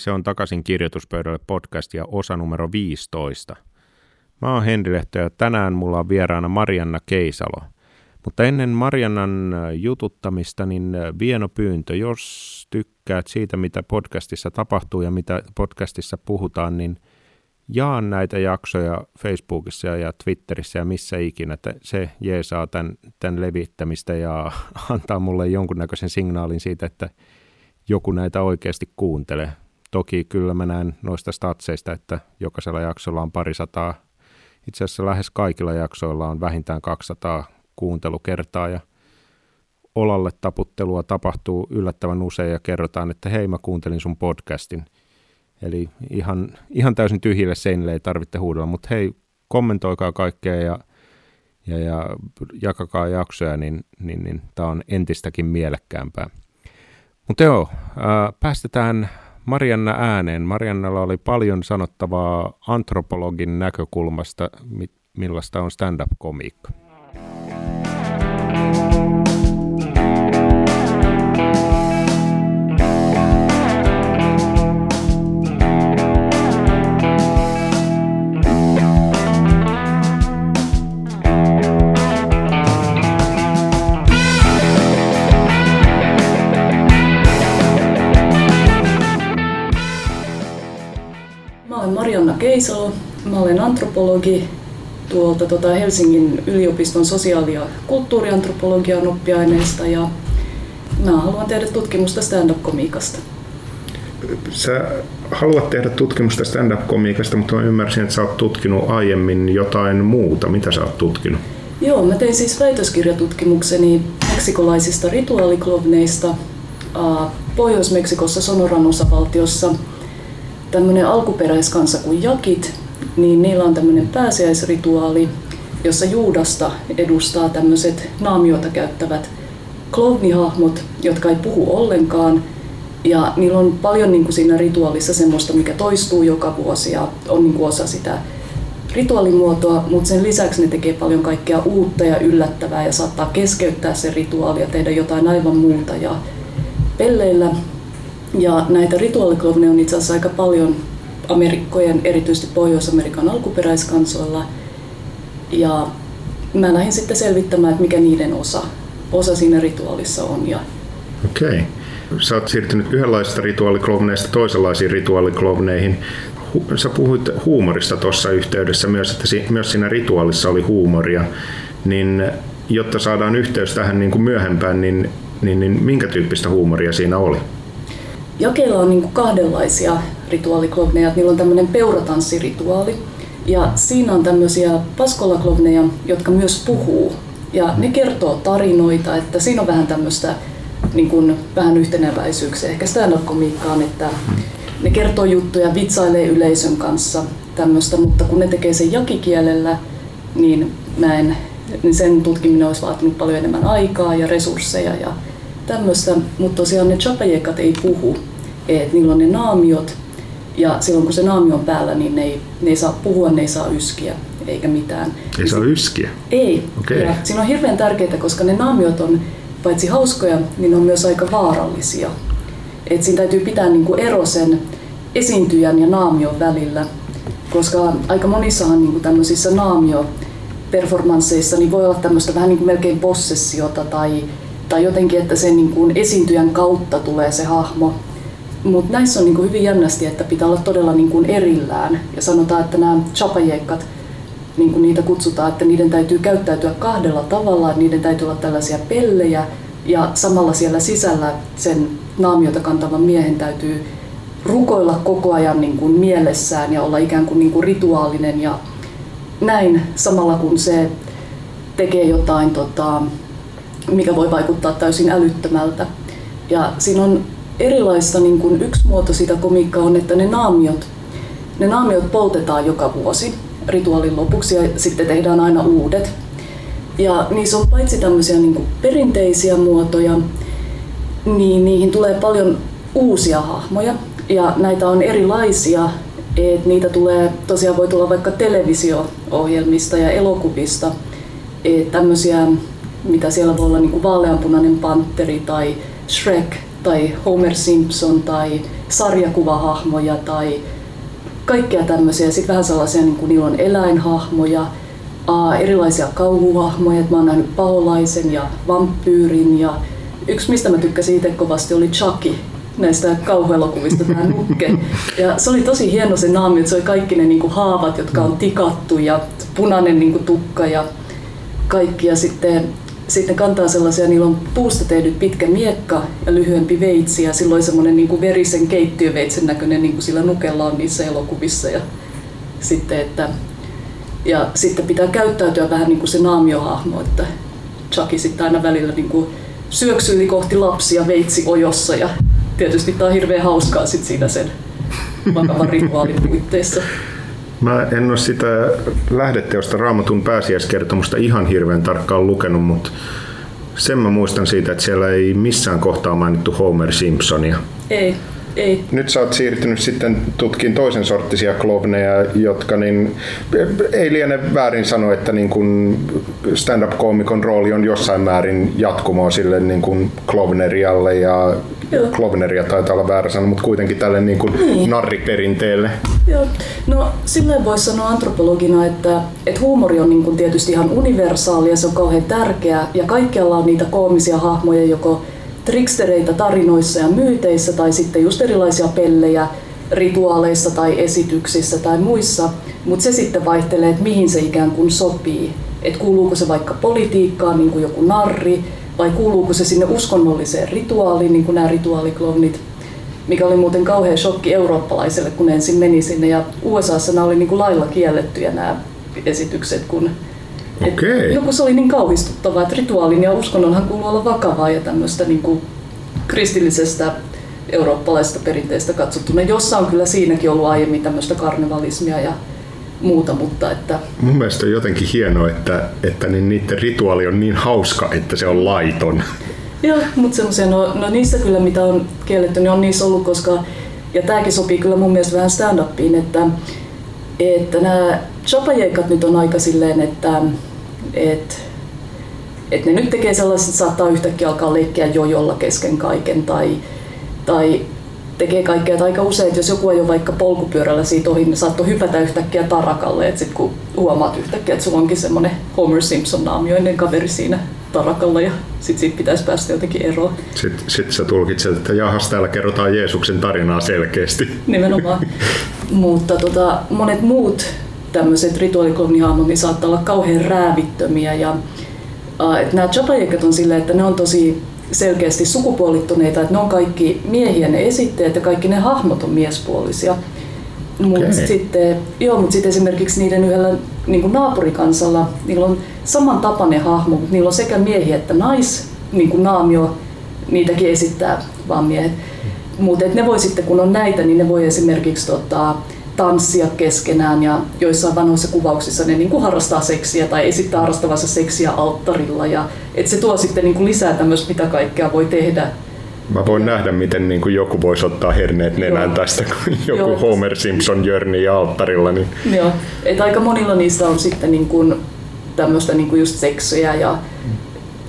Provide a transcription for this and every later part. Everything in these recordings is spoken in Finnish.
Hei, se on takaisin kirjoituspöydälle podcast ja osa numero 15. Mä oon Henri Lehto ja tänään mulla on vieraana Marianna Keisalo. Mutta ennen Mariannan jututtamista, niin vieno pyyntö. Jos tykkäät siitä, mitä podcastissa tapahtuu ja mitä podcastissa puhutaan, niin jaa näitä jaksoja Facebookissa ja Twitterissä ja missä ikinä. Se jeesaa tämän, tämän levittämistä ja antaa mulle jonkunnäköisen signaalin siitä, että joku näitä oikeasti kuuntelee. Toki kyllä mä näen noista statseista, että jokaisella jaksolla on parisataa, itse asiassa lähes kaikilla jaksoilla on vähintään 200 kuuntelukertaa ja olalle taputtelua tapahtuu yllättävän usein ja kerrotaan, että hei mä kuuntelin sun podcastin. Eli ihan, ihan täysin tyhjille seinille ei tarvitse huudella, mutta hei kommentoikaa kaikkea ja, ja, ja jakakaa jaksoja, niin, niin, niin tämä on entistäkin mielekkäämpää. Mutta joo, päästetään Marianna ääneen. Mariannalla oli paljon sanottavaa antropologin näkökulmasta, millaista on stand-up-komiikka. Keisalo. Mä olen antropologi tuolta tota Helsingin yliopiston sosiaali- ja kulttuuriantropologian oppiaineesta ja mä haluan tehdä tutkimusta stand-up-komiikasta. Sä haluat tehdä tutkimusta stand-up-komiikasta, mutta mä ymmärsin, että sä oot tutkinut aiemmin jotain muuta. Mitä sä oot tutkinut? Joo, mä tein siis väitöskirjatutkimukseni meksikolaisista rituaaliklovneista Pohjois-Meksikossa Sonoran osavaltiossa – tämmöinen alkuperäiskansa kuin jakit, niin niillä on tämmöinen pääsiäisrituaali, jossa Juudasta edustaa tämmöiset naamiota käyttävät klovnihahmot, jotka ei puhu ollenkaan. Ja niillä on paljon niin kuin siinä rituaalissa semmoista, mikä toistuu joka vuosi ja on niin kuin osa sitä rituaalimuotoa, mutta sen lisäksi ne tekee paljon kaikkea uutta ja yllättävää ja saattaa keskeyttää se rituaali ja tehdä jotain aivan muuta. Ja pelleillä ja näitä rituaaliklovneja on itse asiassa aika paljon Amerikkojen, erityisesti Pohjois-Amerikan alkuperäiskansoilla. Ja mä lähdin sitten selvittämään, että mikä niiden osa, osa siinä rituaalissa on. Ja Okei. Okay. Sä oot siirtynyt yhdenlaisista rituaaliklovneista toisenlaisiin rituaaliklovneihin. Sä puhuit huumorista tuossa yhteydessä myös, että myös siinä rituaalissa oli huumoria. Niin jotta saadaan yhteys tähän niin kuin myöhempään, niin, niin, niin minkä tyyppistä huumoria siinä oli? Jakeilla on niin kahdenlaisia rituaaliklovneja. Niillä on tämmöinen peuratanssirituaali. Ja siinä on tämmöisiä paskolaklovneja, jotka myös puhuu. Ja ne kertoo tarinoita, että siinä on vähän tämmöistä niin kuin, vähän yhteneväisyyksiä ehkä stand-up-komiikkaan, että ne kertoo juttuja, vitsailee yleisön kanssa tämmöistä, mutta kun ne tekee sen jakikielellä, niin mä en, niin sen tutkiminen olisi vaatinut paljon enemmän aikaa ja resursseja ja tämmöistä, mutta tosiaan ne chapajekat ei puhu, että niillä on ne naamiot ja silloin kun se naamio on päällä, niin ne ei, ne ei saa puhua, ne ei saa yskiä eikä mitään. Ei saa yskiä? Ei. Okay. Ja siinä on hirveän tärkeää, koska ne naamiot on paitsi hauskoja, niin on myös aika vaarallisia. Et siinä täytyy pitää niinku ero sen esiintyjän ja naamion välillä, koska aika monissahan niinku tämmöisissä naamio performansseissa niin voi olla tämmöistä vähän niin kuin melkein possessiota tai, tai jotenkin, että sen niin kuin esiintyjän kautta tulee se hahmo. Mutta näissä on niinku hyvin jännästi, että pitää olla todella niinku erillään. Ja sanotaan, että nämä chapajekat, niin kuin niitä kutsutaan, että niiden täytyy käyttäytyä kahdella tavalla, niiden täytyy olla tällaisia pellejä ja samalla siellä sisällä sen naamiota kantavan miehen täytyy rukoilla koko ajan niin kuin mielessään ja olla ikään kuin, niin kuin rituaalinen ja näin. Samalla kun se tekee jotain, tota, mikä voi vaikuttaa täysin älyttömältä. Ja siinä on erilaista, niin kuin yksi muoto sitä komiikkaa on, että ne naamiot, ne naamiot poltetaan joka vuosi rituaalin lopuksi ja sitten tehdään aina uudet. Ja niissä on paitsi tämmöisiä niin kuin perinteisiä muotoja, niin niihin tulee paljon uusia hahmoja ja näitä on erilaisia. Et niitä tulee, tosiaan voi tulla vaikka televisio-ohjelmista ja elokuvista, et tämmöisiä, mitä siellä voi olla niin kuin vaaleanpunainen panteri tai Shrek tai Homer Simpson tai sarjakuvahahmoja tai kaikkea tämmöisiä. Sitten vähän sellaisia, niin kuin niillä on eläinhahmoja, erilaisia kauhuhahmoja. Mä oon nähnyt paholaisen ja vampyyrin ja yksi mistä mä tykkäsin itse kovasti oli Chucky näistä kauhuelokuvista tämä nukke. Ja se oli tosi hieno se naami, että se oli kaikki ne niinku haavat, jotka on tikattu ja punainen niinku tukka ja kaikki. Ja sitten, sitten kantaa sellaisia, niillä on puusta tehdyt pitkä miekka ja lyhyempi veitsi ja silloin semmoinen niinku verisen keittiöveitsen näköinen niin kuin sillä nukella on niissä elokuvissa. Ja sitten, että ja sitten pitää käyttäytyä vähän niin kuin se naamiohahmo, että Chucky sitten aina välillä niin kuin syöksyili kohti lapsia veitsi ojossa ja tietysti tämä on hirveän hauskaa sit siinä sen vakavan rituaalin puitteissa. Mä en ole sitä lähdeteosta Raamatun pääsiäiskertomusta ihan hirveän tarkkaan lukenut, mutta sen mä muistan siitä, että siellä ei missään kohtaa mainittu Homer Simpsonia. Ei, ei. Nyt sä oot siirtynyt sitten tutkiin toisen sorttisia klovneja, jotka niin, ei liene väärin sanoa, että niin kun stand-up-koomikon rooli on jossain määrin jatkumoa sille niin kun klovnerialle ja Joo. Klovneria taitaa olla väärä sana, mutta kuitenkin tälle niin kuin niin. narriperinteelle. Joo. No silleen voisi sanoa antropologina, että, että huumori on niin kuin tietysti ihan universaali ja se on kauhean tärkeä ja kaikkialla on niitä koomisia hahmoja joko trikstereitä tarinoissa ja myyteissä tai sitten just erilaisia pellejä rituaaleissa tai esityksissä tai muissa, mutta se sitten vaihtelee, että mihin se ikään kuin sopii. Että kuuluuko se vaikka politiikkaan, niin kuin joku narri, vai kuuluuko se sinne uskonnolliseen rituaaliin, niin kuin nämä rituaaliklovnit, mikä oli muuten kauhean shokki eurooppalaiselle, kun ensin meni sinne. Ja USAssa nämä oli niin kuin lailla kiellettyjä nämä esitykset, kun Okay. Joku se oli niin kauhistuttavaa, että rituaalin ja uskonnonhan kuuluu olla vakavaa ja tämmöistä niin kuin kristillisestä eurooppalaisesta perinteestä katsottuna, jossa on kyllä siinäkin ollut aiemmin tämmöistä karnevalismia ja muuta, mutta että... Mun mielestä on jotenkin hienoa, että, että niin niiden rituaali on niin hauska, että se on laiton. Joo, mutta semmoisia, no, no niissä kyllä mitä on kielletty, niin on niissä ollut, koska, ja tämäkin sopii kyllä mun mielestä vähän stand-upiin, että, että nämä chapajeikat nyt on aika silleen, että, että että ne nyt tekee sellaiset, että saattaa yhtäkkiä alkaa leikkiä jojolla kesken kaiken tai, tai tekee kaikkea. Että aika usein, että jos joku ajoi vaikka polkupyörällä siitä ohi, niin saattoi hypätä yhtäkkiä tarakalle. Että sitten kun huomaat yhtäkkiä, että sulla onkin semmoinen Homer Simpson naamioinen kaveri siinä tarakalla ja sitten siitä pitäisi päästä jotenkin eroon. Sitten sit sä tulkitset, että jahas, täällä kerrotaan Jeesuksen tarinaa selkeästi. Nimenomaan. Mutta tota, monet muut tämmöiset rituaaliklonihahmot niin saattaa olla kauhean räävittömiä ja uh, nämä chapajekat on silleen, että ne on tosi selkeästi sukupuolittuneita, että ne on kaikki miehiä ne esitteet ja kaikki ne hahmot on miespuolisia. Mutta okay. sitten, joo, mut sitten esimerkiksi niiden yhdellä niin kuin naapurikansalla, niillä on samantapainen hahmo, mutta niillä on sekä miehiä että nais, niin kuin naamio, niitäkin esittää vaan miehet. Mutta ne voi sitten, kun on näitä, niin ne voi esimerkiksi tota, tanssia keskenään ja joissain vanhoissa kuvauksissa ne niin kuin harrastaa seksiä tai esittää harrastavansa seksiä alttarilla. Ja, et se tuo sitten niin kuin lisää tämmöistä, mitä kaikkea voi tehdä. Mä voin nähdä, miten niin kuin joku voisi ottaa herneet nenään Joo. tästä, kun joku Joo. Homer Simpson jörni alttarilla. Niin... Joo, et aika monilla niistä on sitten niin kuin tämmöistä niin kuin just seksiä ja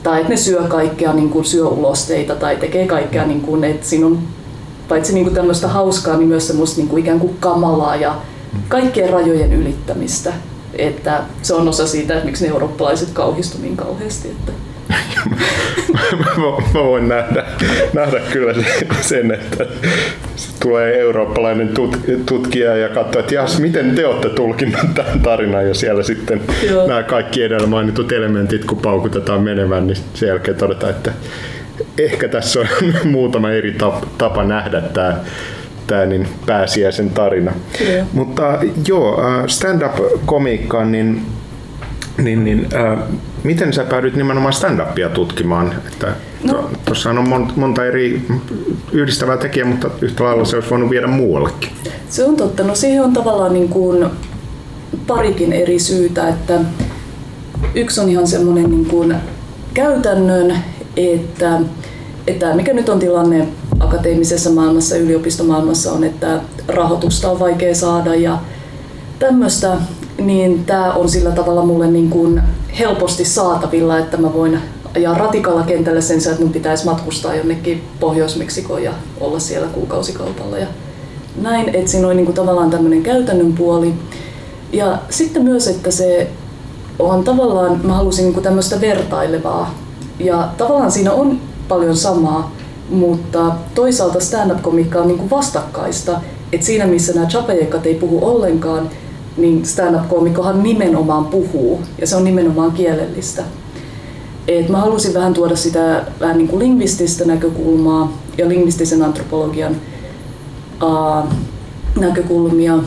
tai että ne syö kaikkea, niin kuin syö ulosteita tai tekee kaikkea, niin kuin, että siinä on paitsi niin kuin tämmöistä hauskaa, niin myös semmoista niin kuin ikään kuin kamalaa ja kaikkien rajojen ylittämistä. Että se on osa siitä, että miksi ne eurooppalaiset kauhistu niin kauheasti. Että mä voin nähdä, nähdä kyllä sen, että tulee eurooppalainen tut, tutkija ja katsoo, että jas, miten te olette tulkinnut tämän tarinan ja siellä sitten Joo. nämä kaikki edellä mainitut elementit, kun paukutetaan menemään, niin sen jälkeen todetaan, että ehkä tässä on muutama eri tapa nähdä tämä tämä niin pääsiäisen tarina. Kyllä. Mutta joo, äh, stand-up-komiikkaan, niin, niin, niin äh, miten sä päädyit nimenomaan stand-upia tutkimaan? Että no. Tuossa on monta, monta eri yhdistävää tekijää, mutta yhtä lailla se olisi voinut viedä muuallekin. Se on totta. No siihen on tavallaan niin kuin parikin eri syytä. Että yksi on ihan semmoinen niin kuin käytännön että, että mikä nyt on tilanne akateemisessa maailmassa, yliopistomaailmassa on, että rahoitusta on vaikea saada ja tämmöistä, niin tämä on sillä tavalla mulle niin kuin helposti saatavilla, että mä voin ajaa ratikalla kentälle sen sijaan, että mun pitäisi matkustaa jonnekin Pohjois-Meksikoon ja olla siellä kuukausikaupalla ja näin, että siinä on niin kuin tavallaan tämmöinen käytännön puoli. Ja sitten myös, että se on tavallaan, mä halusin niin kuin tämmöistä vertailevaa ja tavallaan siinä on paljon samaa, mutta toisaalta stand-up-komiikka on niin kuin vastakkaista, että siinä missä nämä chapajekat ei puhu ollenkaan, niin stand-up-koomikkohan nimenomaan puhuu ja se on nimenomaan kielellistä. Et mä halusin vähän tuoda sitä vähän niin kuin lingvististä näkökulmaa ja lingvistisen antropologian uh, näkökulmia.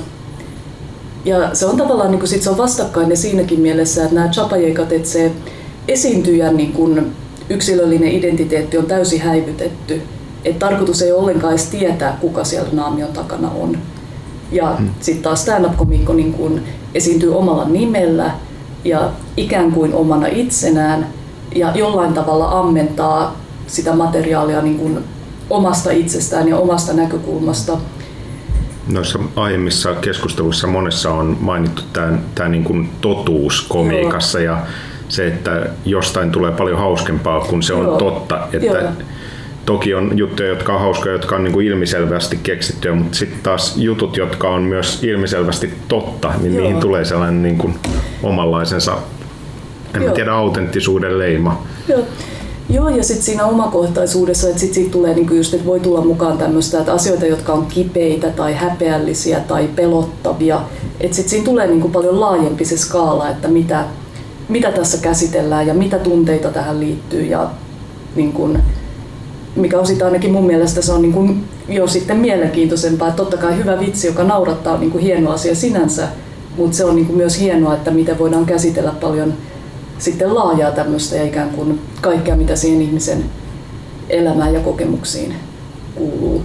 Ja se on tavallaan niin kuin sit se on vastakkainen siinäkin mielessä, että nämä chapajekat, että se esiintyjän niin kuin yksilöllinen identiteetti on täysin häivytetty. että tarkoitus ei ollenkaan edes tietää, kuka siellä naamion takana on. Ja hmm. sitten taas stand-up-komikko niin kun esiintyy omalla nimellä ja ikään kuin omana itsenään ja jollain tavalla ammentaa sitä materiaalia niin kun omasta itsestään ja omasta näkökulmasta. Noissa aiemmissa keskusteluissa monessa on mainittu tämä, tämä niin kuin totuus komiikassa Joo. ja se, että jostain tulee paljon hauskempaa, kun se on Joo. totta. Että Joo. Toki on juttuja, jotka on hauskoja, jotka on niin kuin ilmiselvästi keksittyjä, mutta sitten taas jutut, jotka on myös ilmiselvästi totta, niin Joo. niihin tulee sellainen niin kuin omanlaisensa, en Joo. tiedä, autenttisuuden leima. Joo. Joo, ja sitten siinä omakohtaisuudessa, että sitten siitä tulee niinku just, että voi tulla mukaan tämmöistä, että asioita, jotka on kipeitä tai häpeällisiä tai pelottavia, että sitten siinä tulee niinku paljon laajempi se skaala, että mitä, mitä tässä käsitellään ja mitä tunteita tähän liittyy ja niin kun, mikä on sitten ainakin mun mielestä se on niin kun jo sitten mielenkiintoisempaa. Että totta kai hyvä vitsi, joka naurattaa on niin kun hieno asia sinänsä, mutta se on niin myös hienoa, että miten voidaan käsitellä paljon sitten laajaa tämmöistä ja ikään kuin kaikkea, mitä siihen ihmisen elämään ja kokemuksiin kuuluu.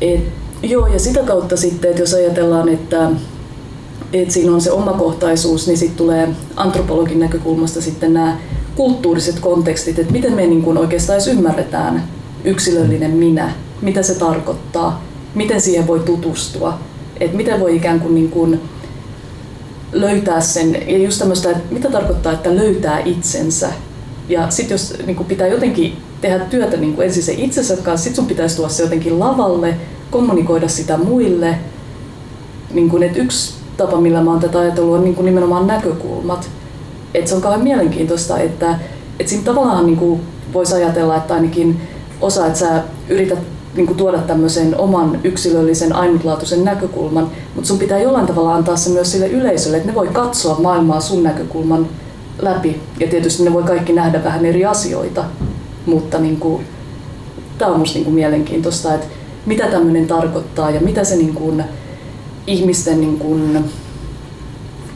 Et, joo, ja sitä kautta sitten, että jos ajatellaan, että että siinä on se omakohtaisuus, niin sitten tulee antropologin näkökulmasta sitten nämä kulttuuriset kontekstit, että miten me niin kuin oikeastaan edes ymmärretään yksilöllinen minä, mitä se tarkoittaa, miten siihen voi tutustua, että miten voi ikään kuin, niin kuin löytää sen, ja just tämmöistä, että mitä tarkoittaa, että löytää itsensä. Ja sitten jos niin kuin pitää jotenkin tehdä työtä niin kuin ensin se itsensä kanssa, sitten sun pitäisi tuoda se jotenkin lavalle, kommunikoida sitä muille. Niin kuin, että yksi tapa, millä mä oon tätä ajatellut, on niin kuin nimenomaan näkökulmat. Et se on kauhean mielenkiintoista, että, että siinä tavallaan niin kuin voisi ajatella, että ainakin osa, että sä yrität niin kuin tuoda tämmöisen oman yksilöllisen ainutlaatuisen näkökulman, mutta sun pitää jollain tavalla antaa se myös sille yleisölle, että ne voi katsoa maailmaa sun näkökulman läpi. Ja tietysti ne voi kaikki nähdä vähän eri asioita, mutta niin kuin, tämä on musta niin kuin mielenkiintoista, että mitä tämmöinen tarkoittaa ja mitä se niin kuin, ihmisten, niin kuin,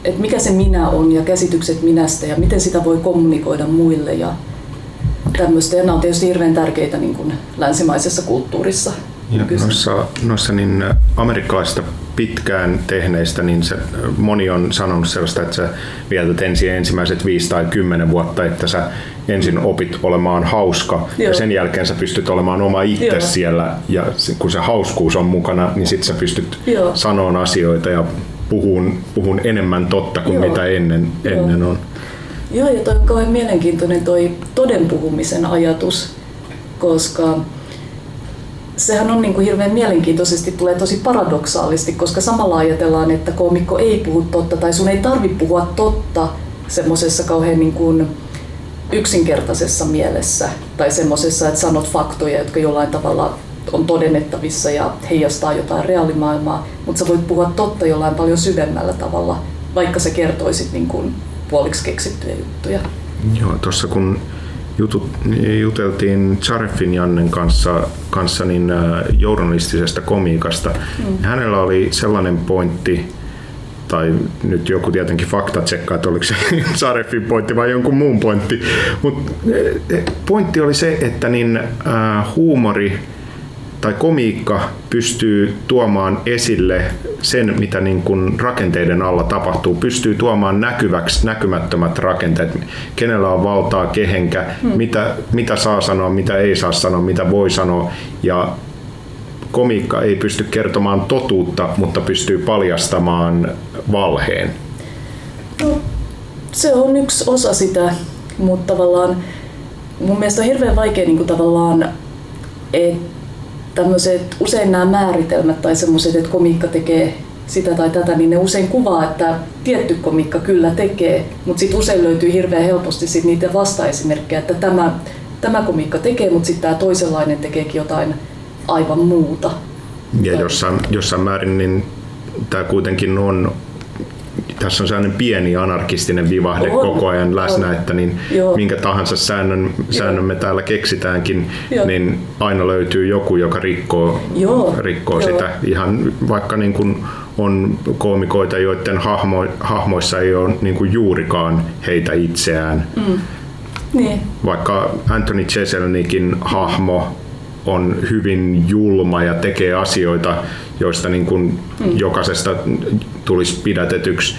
että mikä se minä on ja käsitykset minästä ja miten sitä voi kommunikoida muille ja tämmöistä. Ja nämä on tietysti hirveän tärkeitä niin kuin länsimaisessa kulttuurissa. Ja noissa, noissa niin amerikkalaisista pitkään tehneistä, niin se, moni on sanonut sellaista, että sä vietät ensin ensimmäiset viisi tai kymmenen vuotta, että sä ensin opit olemaan hauska Joo. ja sen jälkeen sä pystyt olemaan oma itse Joo. siellä ja kun se hauskuus on mukana, niin sit sä pystyt Joo. sanoon asioita ja puhun, puhun enemmän totta kuin Joo. mitä ennen, Joo. ennen on. Joo, ja toi on kauhean mielenkiintoinen toi toden puhumisen ajatus, koska sehän on niin kuin hirveän mielenkiintoisesti, tulee tosi paradoksaalisti, koska samalla ajatellaan, että koomikko ei puhu totta tai sun ei tarvitse puhua totta semmoisessa kauhean niin kuin yksinkertaisessa mielessä tai semmoisessa, että sanot faktoja, jotka jollain tavalla on todennettavissa ja heijastaa jotain reaalimaailmaa, mutta sä voit puhua totta jollain paljon syvemmällä tavalla, vaikka sä kertoisit niin kuin puoliksi keksittyjä juttuja. Joo, tuossa kun jutut, juteltiin Charefin Jannen kanssa, kanssa niin, äh, journalistisesta komiikasta. Mm. Hänellä oli sellainen pointti, tai nyt joku tietenkin fakta tsekkaa, että oliko se Sarefin pointti vai jonkun muun pointti, mutta äh, pointti oli se, että niin, äh, huumori tai komiikka pystyy tuomaan esille sen, mitä niin kuin rakenteiden alla tapahtuu, pystyy tuomaan näkyväksi näkymättömät rakenteet, kenellä on valtaa, kehenkä, hmm. mitä, mitä saa sanoa, mitä ei saa sanoa, mitä voi sanoa. Ja komiikka ei pysty kertomaan totuutta, mutta pystyy paljastamaan valheen. No, se on yksi osa sitä, mutta tavallaan mun mielestä on hirveän vaikea niin kuin tavallaan, että usein nämä määritelmät tai semmoiset, että komiikka tekee sitä tai tätä, niin ne usein kuvaa, että tietty komiikka kyllä tekee, mutta sitten usein löytyy hirveän helposti sit niitä vastaesimerkkejä, että tämä, tämä komiikka tekee, mutta sitten tämä toisenlainen tekeekin jotain aivan muuta. Ja jossain, jossain määrin niin tämä kuitenkin on tässä on sellainen pieni anarkistinen vivahde on, koko ajan läsnä, on. että niin minkä tahansa säännön, säännön me täällä keksitäänkin, Joo. niin aina löytyy joku, joka rikkoo, Joo. rikkoo Joo. sitä. Ihan vaikka niin kuin on koomikoita, joiden hahmo, hahmoissa ei ole niin kuin juurikaan heitä itseään. Mm. Niin. Vaikka Anthony Jeselnikin hahmo on hyvin julma ja tekee asioita, joista niin kuin mm. jokaisesta tulisi pidätetyksi.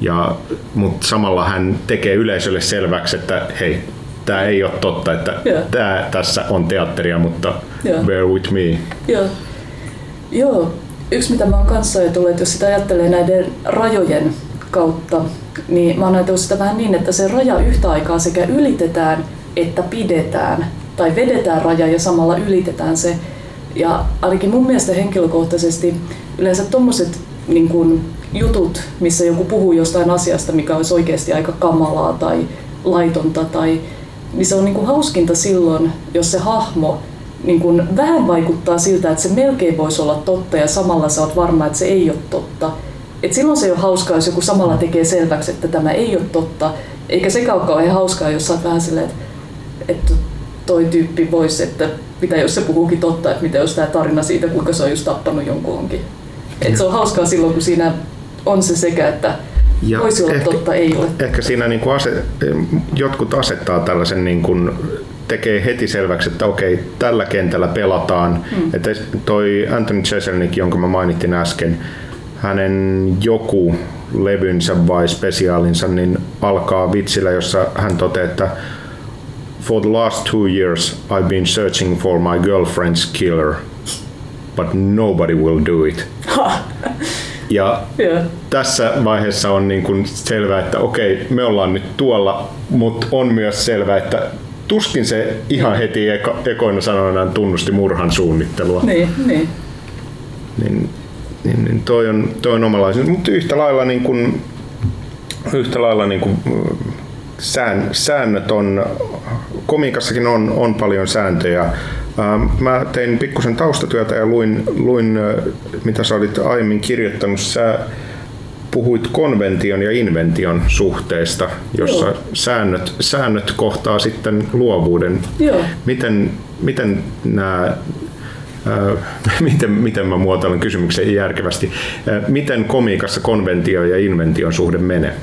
Ja, mutta samalla hän tekee yleisölle selväksi, että hei, tämä ei ole totta, että yeah. tämä tässä on teatteria, mutta yeah. bear with me. Joo. Joo. Yksi mitä mä oon kanssa ajatellut, että jos sitä ajattelee näiden rajojen kautta, niin mä oon ajatellut sitä vähän niin, että se raja yhtä aikaa sekä ylitetään että pidetään tai vedetään raja ja samalla ylitetään se. Ja ainakin mun mielestä henkilökohtaisesti yleensä tuommoiset niin jutut, missä joku puhuu jostain asiasta, mikä olisi oikeasti aika kamalaa tai laitonta, tai, niin se on niin kuin hauskinta silloin, jos se hahmo niin kuin vähän vaikuttaa siltä, että se melkein voisi olla totta ja samalla sä oot varma, että se ei ole totta. Et silloin se ei ole hauskaa, jos joku samalla tekee selväksi, että tämä ei ole totta. Eikä se ole kauhean hauskaa, jos sä oot vähän silleen, että, että toi tyyppi voisi, että mitä jos se puhuukin totta, että mitä jos tämä tarina siitä, kuinka se on just tappanut jonkun onkin. Et se on hauskaa silloin, kun siinä on se sekä, että ja voisi olla ehkä, totta, ei ole. Ehkä siinä niin kuin ase, jotkut asettaa tällaisen niin kuin tekee heti selväksi, että okei, tällä kentällä pelataan. Mm. Että toi Anthony Jeselnik, jonka mä mainittin äsken, hänen joku levynsä vai spesiaalinsa niin alkaa vitsillä, jossa hän toteaa, että For the last two years I've been searching for my girlfriend's killer, but nobody will do it. Ja yeah. tässä vaiheessa on niin kuin selvää, että okei, me ollaan nyt tuolla, mutta on myös selvää, että tuskin se ihan heti eko, ekoina sanoinaan tunnusti murhan suunnittelua. Niin, niin. Niin, niin, niin toi, on, toi on omalaisen, mutta yhtä lailla niin kuin, yhtä lailla niin kuin, sään, säännöt on, komikassakin on, on paljon sääntöjä. Ähm, mä tein pikkusen taustatyötä ja luin, luin, äh, mitä sä olit aiemmin kirjoittanut. Sä puhuit konvention ja invention suhteesta, jossa Joo. säännöt, säännöt kohtaa sitten luovuuden. Joo. Miten, miten nämä äh, miten, miten mä muotoilen kysymyksen järkevästi. Äh, miten komiikassa konventio ja invention suhde menee?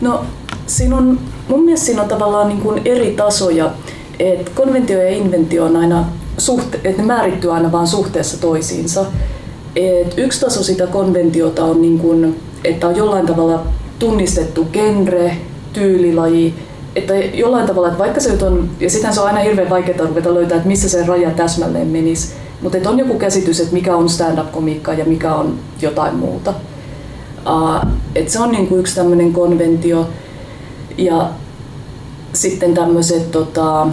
No, siinä on, mun mielestä siinä on tavallaan niin kuin eri tasoja. Et konventio ja inventio on aina suhte, että ne määrittyy aina vain suhteessa toisiinsa. Et yksi taso sitä konventiota on niin kuin että on jollain tavalla tunnistettu genre, tyylilaji, että jollain tavalla, että vaikka se on, ja sitähän se on aina hirveän vaikeaa ruveta löytää, että missä se raja täsmälleen menisi, mutta että on joku käsitys, että mikä on stand-up-komiikka ja mikä on jotain muuta. Uh, että se on niin kuin yksi tämmöinen konventio. Ja sitten tämmöiset tota,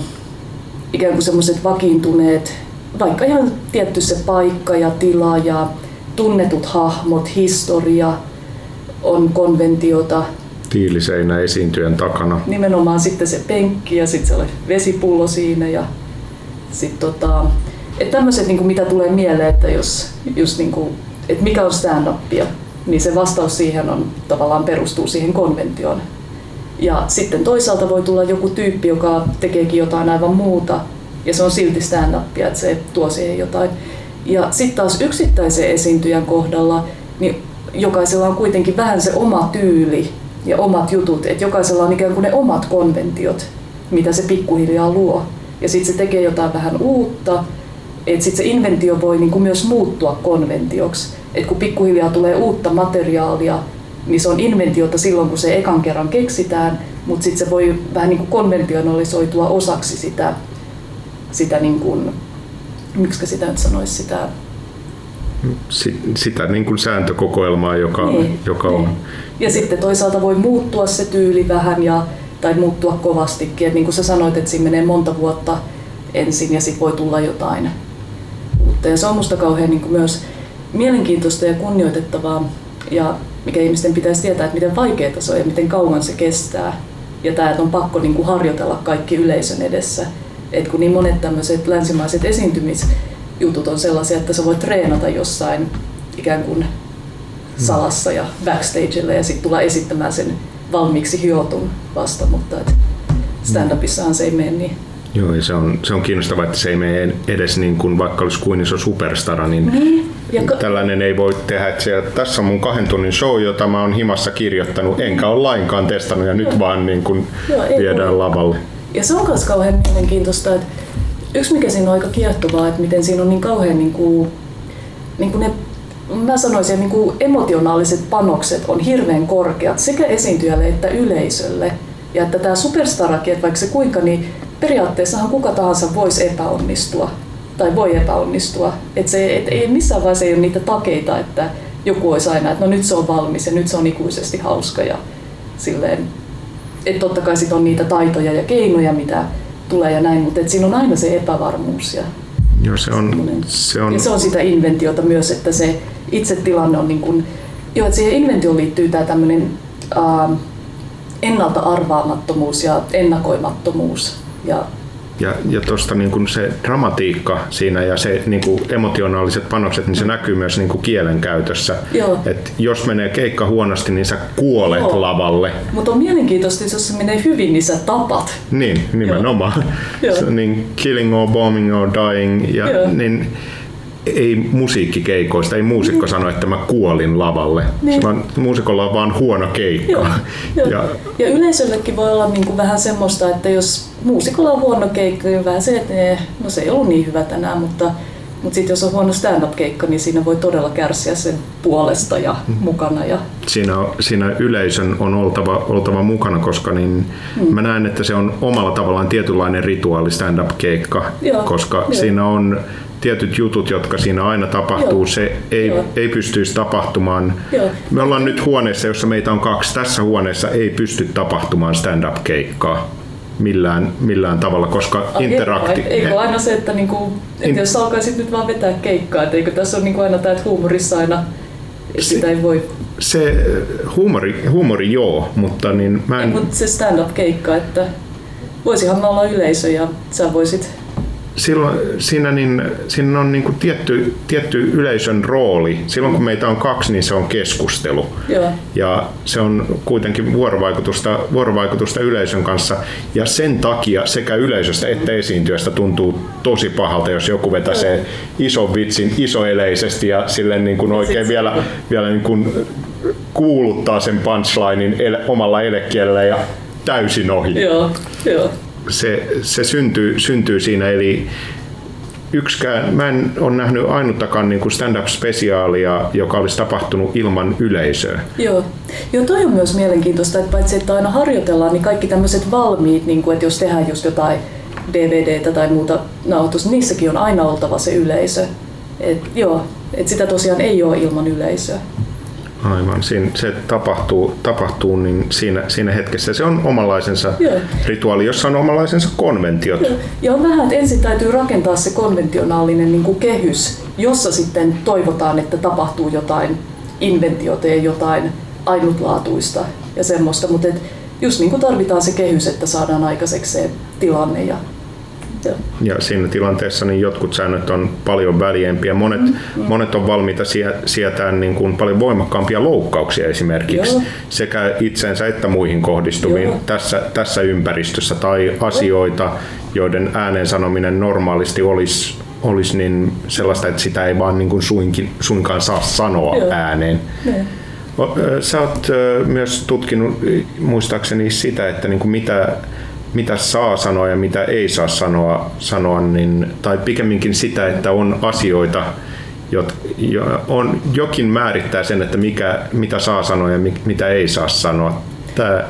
ikään kuin semmoiset vakiintuneet, vaikka ihan tietty se paikka ja tila ja tunnetut hahmot, historia, on konventiota. Tiiliseinä esiintyjen takana. Nimenomaan sitten se penkki ja sitten se oli vesipullo siinä ja sitten tota, että tämmöiset niin mitä tulee mieleen, että jos, just niin kuin, että mikä on stand-upia, niin se vastaus siihen on tavallaan perustuu siihen konventioon. Ja sitten toisaalta voi tulla joku tyyppi, joka tekeekin jotain aivan muuta, ja se on silti stand-upia, että se tuo siihen jotain. Ja sitten taas yksittäisen esiintyjän kohdalla, niin jokaisella on kuitenkin vähän se oma tyyli ja omat jutut, että jokaisella on ikään kuin ne omat konventiot, mitä se pikkuhiljaa luo. Ja sitten se tekee jotain vähän uutta, että sitten se inventio voi niinku myös muuttua konventioksi. että kun pikkuhiljaa tulee uutta materiaalia, niin se on inventiota silloin, kun se ekan kerran keksitään, mutta sitten se voi vähän niin kuin konventionalisoitua osaksi sitä, sitä niin kuin, miksi sitä nyt sanoisi, sitä sitä niin kuin sääntökokoelmaa, joka, niin, joka niin. on. Ja sitten toisaalta voi muuttua se tyyli vähän ja tai muuttua kovastikin. Et niin kuin sä sanoit, että siinä menee monta vuotta ensin ja sitten voi tulla jotain uutta. Ja se on musta kauhean niin kuin myös mielenkiintoista ja kunnioitettavaa ja mikä ihmisten pitäisi tietää, että miten vaikeaa se on ja miten kauan se kestää. Ja tämä, että on pakko niin kuin harjoitella kaikki yleisön edessä. Et kun niin monet tämmöiset länsimaiset esiintymisjutut on sellaisia, että sä voit treenata jossain ikään kuin salassa ja backstagelle ja sitten tulla esittämään sen valmiiksi hiotun vasta, mutta et stand-upissahan se ei mene niin. Joo, ja se on, se on kiinnostavaa, että se ei mene edes niin kuin vaikka olisi kuin iso superstara, niin, niin. Ja ka- tällainen ei voi tehdä, että siellä, tässä on mun kahden tunnin show, jota mä oon himassa kirjoittanut, enkä ole lainkaan testannut ja nyt vaan niin kuin Joo, viedään voi. lavalle. Ja se on myös kauhean mielenkiintoista, että yksi mikä siinä on aika kiehtovaa, että miten siinä on niin kauhean niin kuin, niin kuin ne mä sanoisin, että niin emotionaaliset panokset on hirveän korkeat sekä esiintyjälle että yleisölle. Ja että tämä superstarakin, että vaikka se kuinka, niin periaatteessahan kuka tahansa voisi epäonnistua tai voi epäonnistua. Että se, et ei missään vaiheessa ei ole niitä takeita, että joku olisi aina, että no nyt se on valmis ja nyt se on ikuisesti hauska. Ja silleen, että totta kai sit on niitä taitoja ja keinoja, mitä tulee ja näin, mutta että siinä on aina se epävarmuus. Ja Joo, se on, se on... Ja se on sitä inventiota myös, että se itse tilanne on niin kuin, joo, että siihen inventioon liittyy tämä tämmöinen ennalta arvaamattomuus ja ennakoimattomuus. Ja ja, ja tuosta niin se dramatiikka siinä ja se niin kuin emotionaaliset panokset, niin se näkyy myös niin kuin kielen käytössä. Et jos menee keikka huonosti, niin sä kuolet Joo. lavalle. Mutta on mielenkiintoista, jos se menee hyvin, niin sä tapat. Niin, nimenomaan. Joo. niin killing or bombing or dying. Ja, Joo. niin, ei musiikkikeikoista, ei muusikko sano, että mä kuolin lavalle. Niin. Vaan muusikolla on vaan huono keikka. Joo, joo. Ja, ja yleisöllekin voi olla niin kuin vähän semmoista, että jos muusikolla on huono keikka, niin vähän se, että ne, no se ei ollut niin hyvä tänään, mutta, mutta sitten jos on huono stand-up-keikka, niin siinä voi todella kärsiä sen puolesta ja mm. mukana. Ja... Siinä, siinä yleisön on oltava, oltava mukana, koska niin mm. mä näen, että se on omalla tavallaan tietynlainen rituaali stand-up-keikka, Joo, koska jo. siinä on tietyt jutut, jotka siinä aina tapahtuu, Joo. se ei, Joo. ei pystyisi tapahtumaan. Joo. Me ollaan nyt huoneessa, jossa meitä on kaksi. Tässä huoneessa ei pysty tapahtumaan stand-up-keikkaa millään, millään tavalla, koska interakti... Eikö aina se, että, niinku, että in... jos alkaisit nyt vaan vetää keikkaa, että eikö tässä ole niinku aina tämä, että huumorissa aina se, sitä ei voi... Se huumori, huumori joo, mutta niin mä en... Ei, mutta se stand-up keikka, että voisihan me olla yleisö ja sä voisit silloin, siinä, niin, siinä on niin kuin tietty, tietty yleisön rooli. Silloin kun meitä on kaksi, niin se on keskustelu. Joo. Ja se on kuitenkin vuorovaikutusta, vuorovaikutusta yleisön kanssa. Ja sen takia sekä yleisöstä että esiintyöstä tuntuu tosi pahalta, jos joku vetää se ison vitsin isoeleisesti ja sille niin kuin oikein vielä, vielä niin kuin kuuluttaa sen punchlinein ele, omalla elekielellä ja täysin ohi. Joo, joo se, se syntyy, syntyy siinä, eli yksikään, mä en ole nähnyt ainuttakaan niin stand-up-spesiaalia, joka olisi tapahtunut ilman yleisöä. Joo. Joo, toi on myös mielenkiintoista, että paitsi että aina harjoitellaan, niin kaikki tämmöiset valmiit, niin kuin, että jos tehdään just jotain DVDtä tai muuta nauhoitusta, niissäkin on aina oltava se yleisö. Et, joo, et sitä tosiaan ei ole ilman yleisöä. Aivan, siinä, se tapahtuu, tapahtuu niin siinä, siinä hetkessä. Se on omanlaisensa Joo. rituaali, jossa on omanlaisensa konventiot. Joo. Ja on vähän, että ensin täytyy rakentaa se konventionaalinen niin kuin kehys, jossa sitten toivotaan, että tapahtuu jotain inventiota ja jotain ainutlaatuista ja semmoista, mutta just niin kuin tarvitaan se kehys, että saadaan aikaiseksi se tilanne ja ja siinä tilanteessa niin jotkut säännöt on paljon väliempiä. Monet, mm, mm. monet on valmiita sietään niin kuin paljon voimakkaampia loukkauksia esimerkiksi Joo. sekä itsensä että muihin kohdistuviin tässä, tässä ympäristössä tai asioita, joiden ääneen sanominen normaalisti olisi olisi niin sellaista, että sitä ei vaan niin kuin suinkin, suinkaan saa sanoa Joo. ääneen. Ne. Sä oot myös tutkinut muistaakseni sitä, että niin kuin mitä mitä saa sanoa ja mitä ei saa sanoa, sanoa niin, tai pikemminkin sitä, että on asioita, jot, jo, on, jokin määrittää sen, että mikä, mitä saa sanoa ja mitä ei saa sanoa. Tää...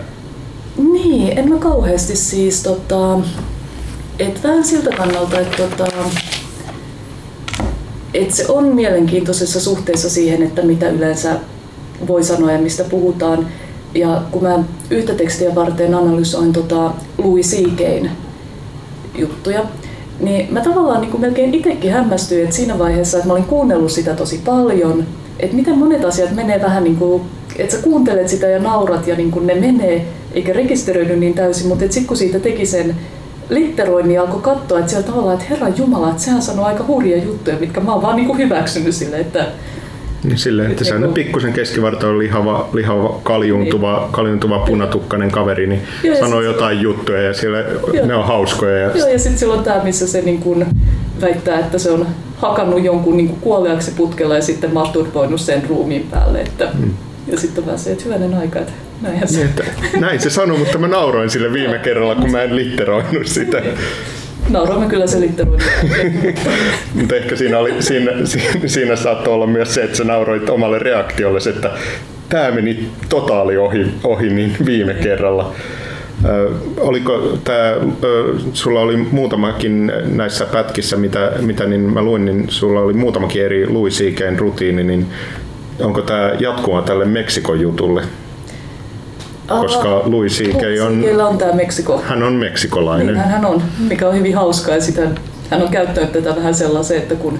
Niin, en mä kauheasti siis, tota, et vähän siltä kannalta, että tota, et se on mielenkiintoisessa suhteessa siihen, että mitä yleensä voi sanoa ja mistä puhutaan. Ja kun mä yhtä tekstiä varten analysoin tota Louis C.K.'n juttuja, niin mä tavallaan niin kuin melkein itsekin hämmästyin, että siinä vaiheessa, että mä olin kuunnellut sitä tosi paljon, että miten monet asiat menee vähän niin kuin, että sä kuuntelet sitä ja naurat ja niin kuin ne menee, eikä rekisteröidy niin täysin, mutta sitten kun siitä teki sen litteroin, niin alkoi katsoa, että siellä tavallaan, että Herran Jumala, että sehän sanoo aika hurjia juttuja, mitkä mä oon vaan niin kuin hyväksynyt sille, että niin silleen, että se on niin pikkusen keskivartalo lihava, lihava kaljuntuva, niin. kaljuntuva punatukkainen kaveri, niin joo, sanoo jotain juttuja ja siellä joo. ne on hauskoja. Ja... Joo, ja sitten silloin tämä, missä se niin kun väittää, että se on hakannut jonkun niin kuoliaksi putkella ja sitten masturboinut sen ruumiin päälle. Että, hmm. Ja sitten vaan se, että hyvänen aika, että näinhän se. Niin, että, näin se sanoi, mutta mä nauroin sille viime kerralla, kun mä en litteroinut sitä. Nauroimme kyllä selittelun Mutta ehkä siinä, oli, siinä, siinä, saattoi olla myös se, että sä nauroit omalle reaktiolle, että tämä meni totaali ohi, ohi niin viime kerralla. Ö, oliko tämä, sulla oli muutamakin näissä pätkissä, mitä, mitä niin mä luin, niin sulla oli muutamakin eri Louis C.K.'n rutiini, niin onko tämä jatkuva tälle Meksikon jutulle? Koska Louis C.K. on, on tämä Meksiko. Hän on meksikolainen. Niin, hän on, mikä on hyvin hauskaa. Ja sitä, hän on käyttänyt tätä vähän sellaiseen, että kun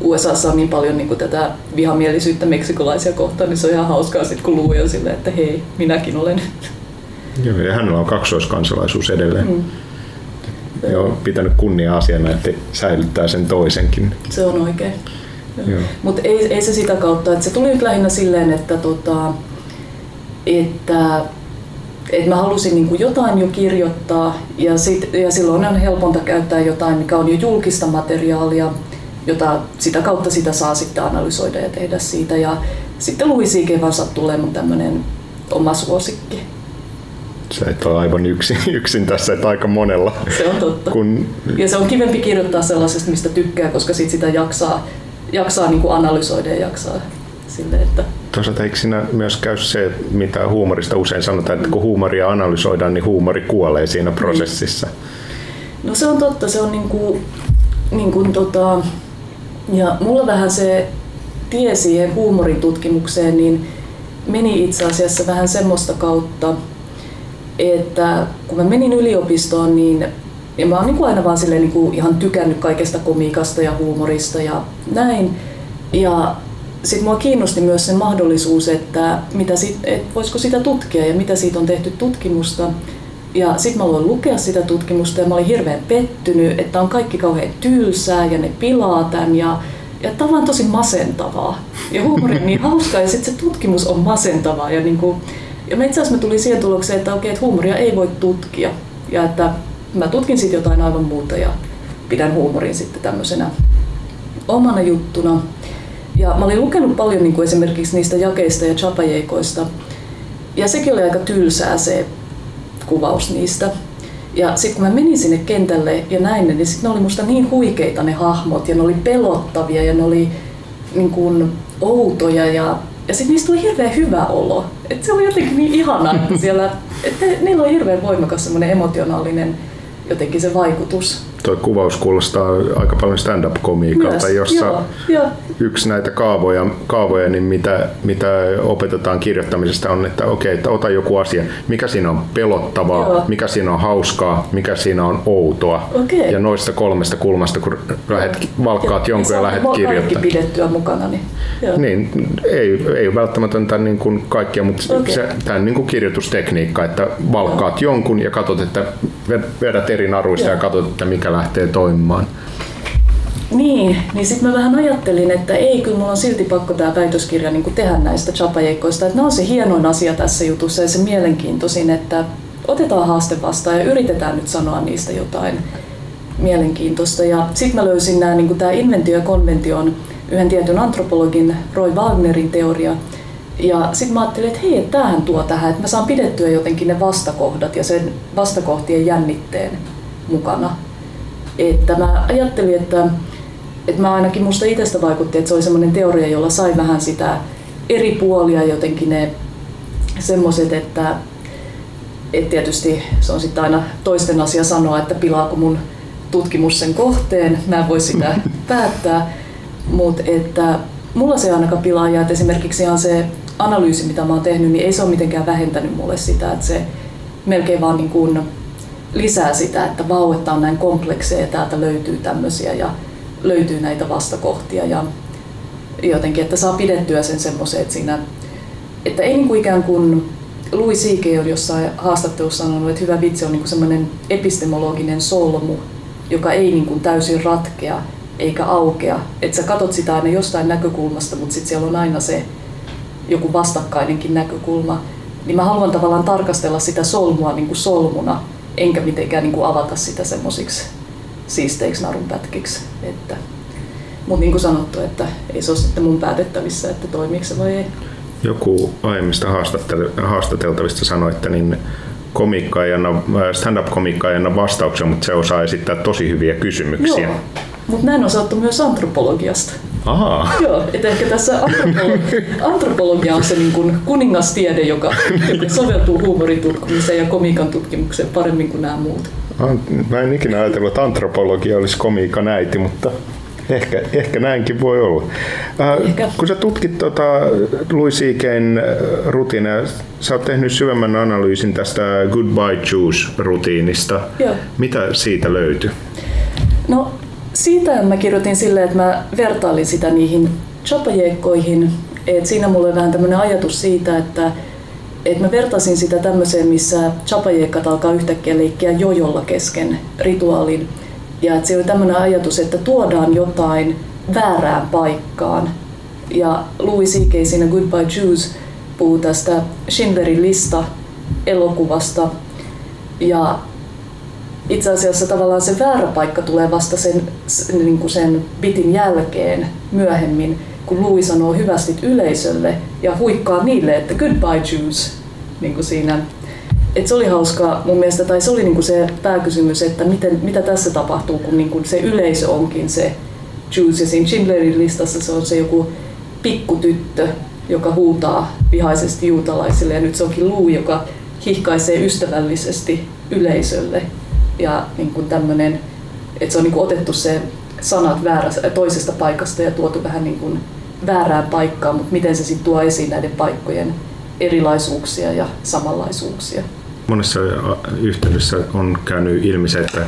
USA on niin paljon niin kuin tätä vihamielisyyttä meksikolaisia kohtaan, niin se on ihan hauskaa sit, kun Louis on silleen, että hei, minäkin olen. Joo, ja hänellä on kaksoiskansalaisuus edelleen. Mm. Ja on pitänyt kunnia asiana, että säilyttää sen toisenkin. Se on oikein. Mutta ei, ei se sitä kautta, että se tuli nyt lähinnä silleen, että tota, että, että mä halusin niin kuin jotain jo kirjoittaa ja, sit, ja silloin on helponta käyttää jotain, mikä on jo julkista materiaalia, jota sitä kautta sitä saa sitten analysoida ja tehdä siitä. Ja sitten Louis C.K. vaan sattuu olemaan tämmöinen oma suosikki. Sä et ole aivan yksin, yksin tässä, että aika monella. Se on totta. Kun... Ja se on kivempi kirjoittaa sellaisesta, mistä tykkää, koska sit sitä jaksaa, jaksaa niin kuin analysoida ja jaksaa sille, että Toisaalta eikö siinä myös käy se, mitä huumorista usein sanotaan, että kun huumoria analysoidaan, niin huumori kuolee siinä prosessissa? No se on totta, se on niin kuin, niin kuin tota, ja mulla vähän se tie siihen huumorin tutkimukseen, niin meni itse asiassa vähän semmoista kautta, että kun mä menin yliopistoon, niin ja mä oon niin kuin aina vaan silleen niin kuin ihan tykännyt kaikesta komiikasta ja huumorista ja näin. Ja sitten mua kiinnosti myös se mahdollisuus, että, mitä sit, et voisiko sitä tutkia ja mitä siitä on tehty tutkimusta. Ja sitten mä aloin lukea sitä tutkimusta ja mä olin hirveän pettynyt, että on kaikki kauhean tylsää ja ne pilaa tämän ja, ja tavan tosi masentavaa. Ja huumori on niin hauskaa ja sitten se tutkimus on masentavaa. Ja, niinku, ja mä itse asiassa tulin siihen tulokseen, että okei, että huumoria ei voi tutkia. Ja että mä tutkin sitten jotain aivan muuta ja pidän huumorin sitten tämmöisenä omana juttuna. Ja mä olin lukenut paljon niin kuin esimerkiksi niistä jakeista ja chapajeikoista. Ja sekin oli aika tylsää se kuvaus niistä. Ja sitten kun mä menin sinne kentälle ja näin ne, niin sitten ne oli musta niin huikeita ne hahmot ja ne oli pelottavia ja ne oli niin kuin outoja ja, ja sitten niistä tuli hirveän hyvä olo. Et se oli jotenkin niin ihanaa, että siellä, että niillä oli hirveän voimakas semmoinen emotionaalinen jotenkin se vaikutus tuo kuvaus kuulostaa aika paljon stand-up-komiikalta, Myös, jossa joo, joo. yksi näitä kaavoja, kaavoja niin mitä, mitä opetetaan kirjoittamisesta on, että okei, että ota joku asia, mikä siinä on pelottavaa, joo. mikä siinä on hauskaa, mikä siinä on outoa. Okay. Ja noista kolmesta kulmasta, kun lähet, valkkaat ja, jonkun ja, ja lähdet kirjoittamaan. pidettyä mukana. Niin, joo. niin ei, ei välttämättä niin kuin kaikkia, mutta okay. se, tämä on niin kuin kirjoitustekniikka, että valkkaat joo. jonkun ja katsot, että vedät eri naruista joo. ja katsot, että mikä lähtee toimimaan. Niin, niin sitten mä vähän ajattelin, että ei, kyllä mulla on silti pakko tämä väitöskirja niin tehdä näistä chapajeikkoista. Että ne on se hienoin asia tässä jutussa ja se mielenkiintoisin, että otetaan haaste vastaan ja yritetään nyt sanoa niistä jotain mielenkiintoista. Ja sitten mä löysin nämä, niin tämä inventio ja konventio on yhden tietyn antropologin Roy Wagnerin teoria. Ja sitten mä ajattelin, että hei, että tämähän tuo tähän, että mä saan pidettyä jotenkin ne vastakohdat ja sen vastakohtien jännitteen mukana että mä ajattelin, että, että mä ainakin musta itsestä vaikutti, että se oli semmoinen teoria, jolla sai vähän sitä eri puolia jotenkin ne semmoiset, että, että tietysti se on sitten aina toisten asia sanoa, että pilaako mun tutkimus sen kohteen, mä en voi sitä päättää, mutta että mulla se ainakaan pilaa ja että esimerkiksi ihan se analyysi, mitä mä oon tehnyt, niin ei se ole mitenkään vähentänyt mulle sitä, että se melkein vaan niin kuin lisää sitä, että vau, että on näin komplekseja ja täältä löytyy tämmöisiä ja löytyy näitä vastakohtia ja jotenkin, että saa pidettyä sen semmoisen, että siinä, että ei niin kuin ikään kuin Louis C.K. on jossain haastattelussa sanonut, että hyvä vitsi on niin semmoinen epistemologinen solmu, joka ei niin kuin täysin ratkea eikä aukea. Että sä katot sitä aina jostain näkökulmasta, mutta sitten siellä on aina se joku vastakkainenkin näkökulma. Niin mä haluan tavallaan tarkastella sitä solmua niin kuin solmuna, enkä mitenkään niin kuin avata sitä semmoisiksi siisteiksi narunpätkiksi. Että, mutta niin kuin sanottu, että ei se ole sitten mun päätettävissä, että toimiiko se vai ei. Joku aiemmista haastateltavista sanoi, että niin komikka ei anna, stand-up-komikka ei anna vastauksia, mutta se osaa esittää tosi hyviä kysymyksiä. Joo, mutta näin on saattu myös antropologiasta. Ahaa. Joo, että ehkä tässä antropologia, antropologia on se niin kuin kuningastiede, joka, joka soveltuu huumoritutkimiseen ja komiikan tutkimukseen paremmin kuin nämä muut. Mä en ikinä ajatellut, että antropologia olisi komiikan äiti, mutta Ehkä, ehkä näinkin voi olla. Äh, ehkä. Kun sä tutkit tota Louis C.K.'n äh, rutiineja, sä oot tehnyt syvemmän analyysin tästä Goodbye Juice-rutiinista. Joo. Mitä siitä löytyi? No siitä mä kirjoitin silleen, että mä vertailin sitä niihin chapajekkoihin. Et siinä mulla oli vähän tämmöinen ajatus siitä, että et mä vertasin sitä tämmöiseen, missä chapajekkat alkaa yhtäkkiä leikkiä jojolla kesken rituaalin. Ja että se oli tämmöinen ajatus, että tuodaan jotain väärään paikkaan. Ja Louis C.K. siinä Goodbye Jews puhuu tästä Schindlerin lista elokuvasta. Ja itse asiassa tavallaan se väärä paikka tulee vasta sen, niin kuin sen bitin jälkeen myöhemmin, kun Louis sanoo hyvästi yleisölle ja huikkaa niille, että goodbye Jews, niin kuin siinä. Et se oli hauskaa mun mielestä, tai se oli niinku se pääkysymys, että miten, mitä tässä tapahtuu, kun niinku se yleisö onkin se Jews, ja siinä Schindlerin listassa se on se joku pikkutyttö, joka huutaa vihaisesti juutalaisille, ja nyt se onkin Luu, joka hihkaisee ystävällisesti yleisölle. Ja niinku tämmönen, että se on niinku otettu se sanat väärästä, toisesta paikasta ja tuotu vähän niinku väärään paikkaan, mutta miten se sitten tuo esiin näiden paikkojen erilaisuuksia ja samanlaisuuksia monessa yhteydessä on käynyt ilmi se, että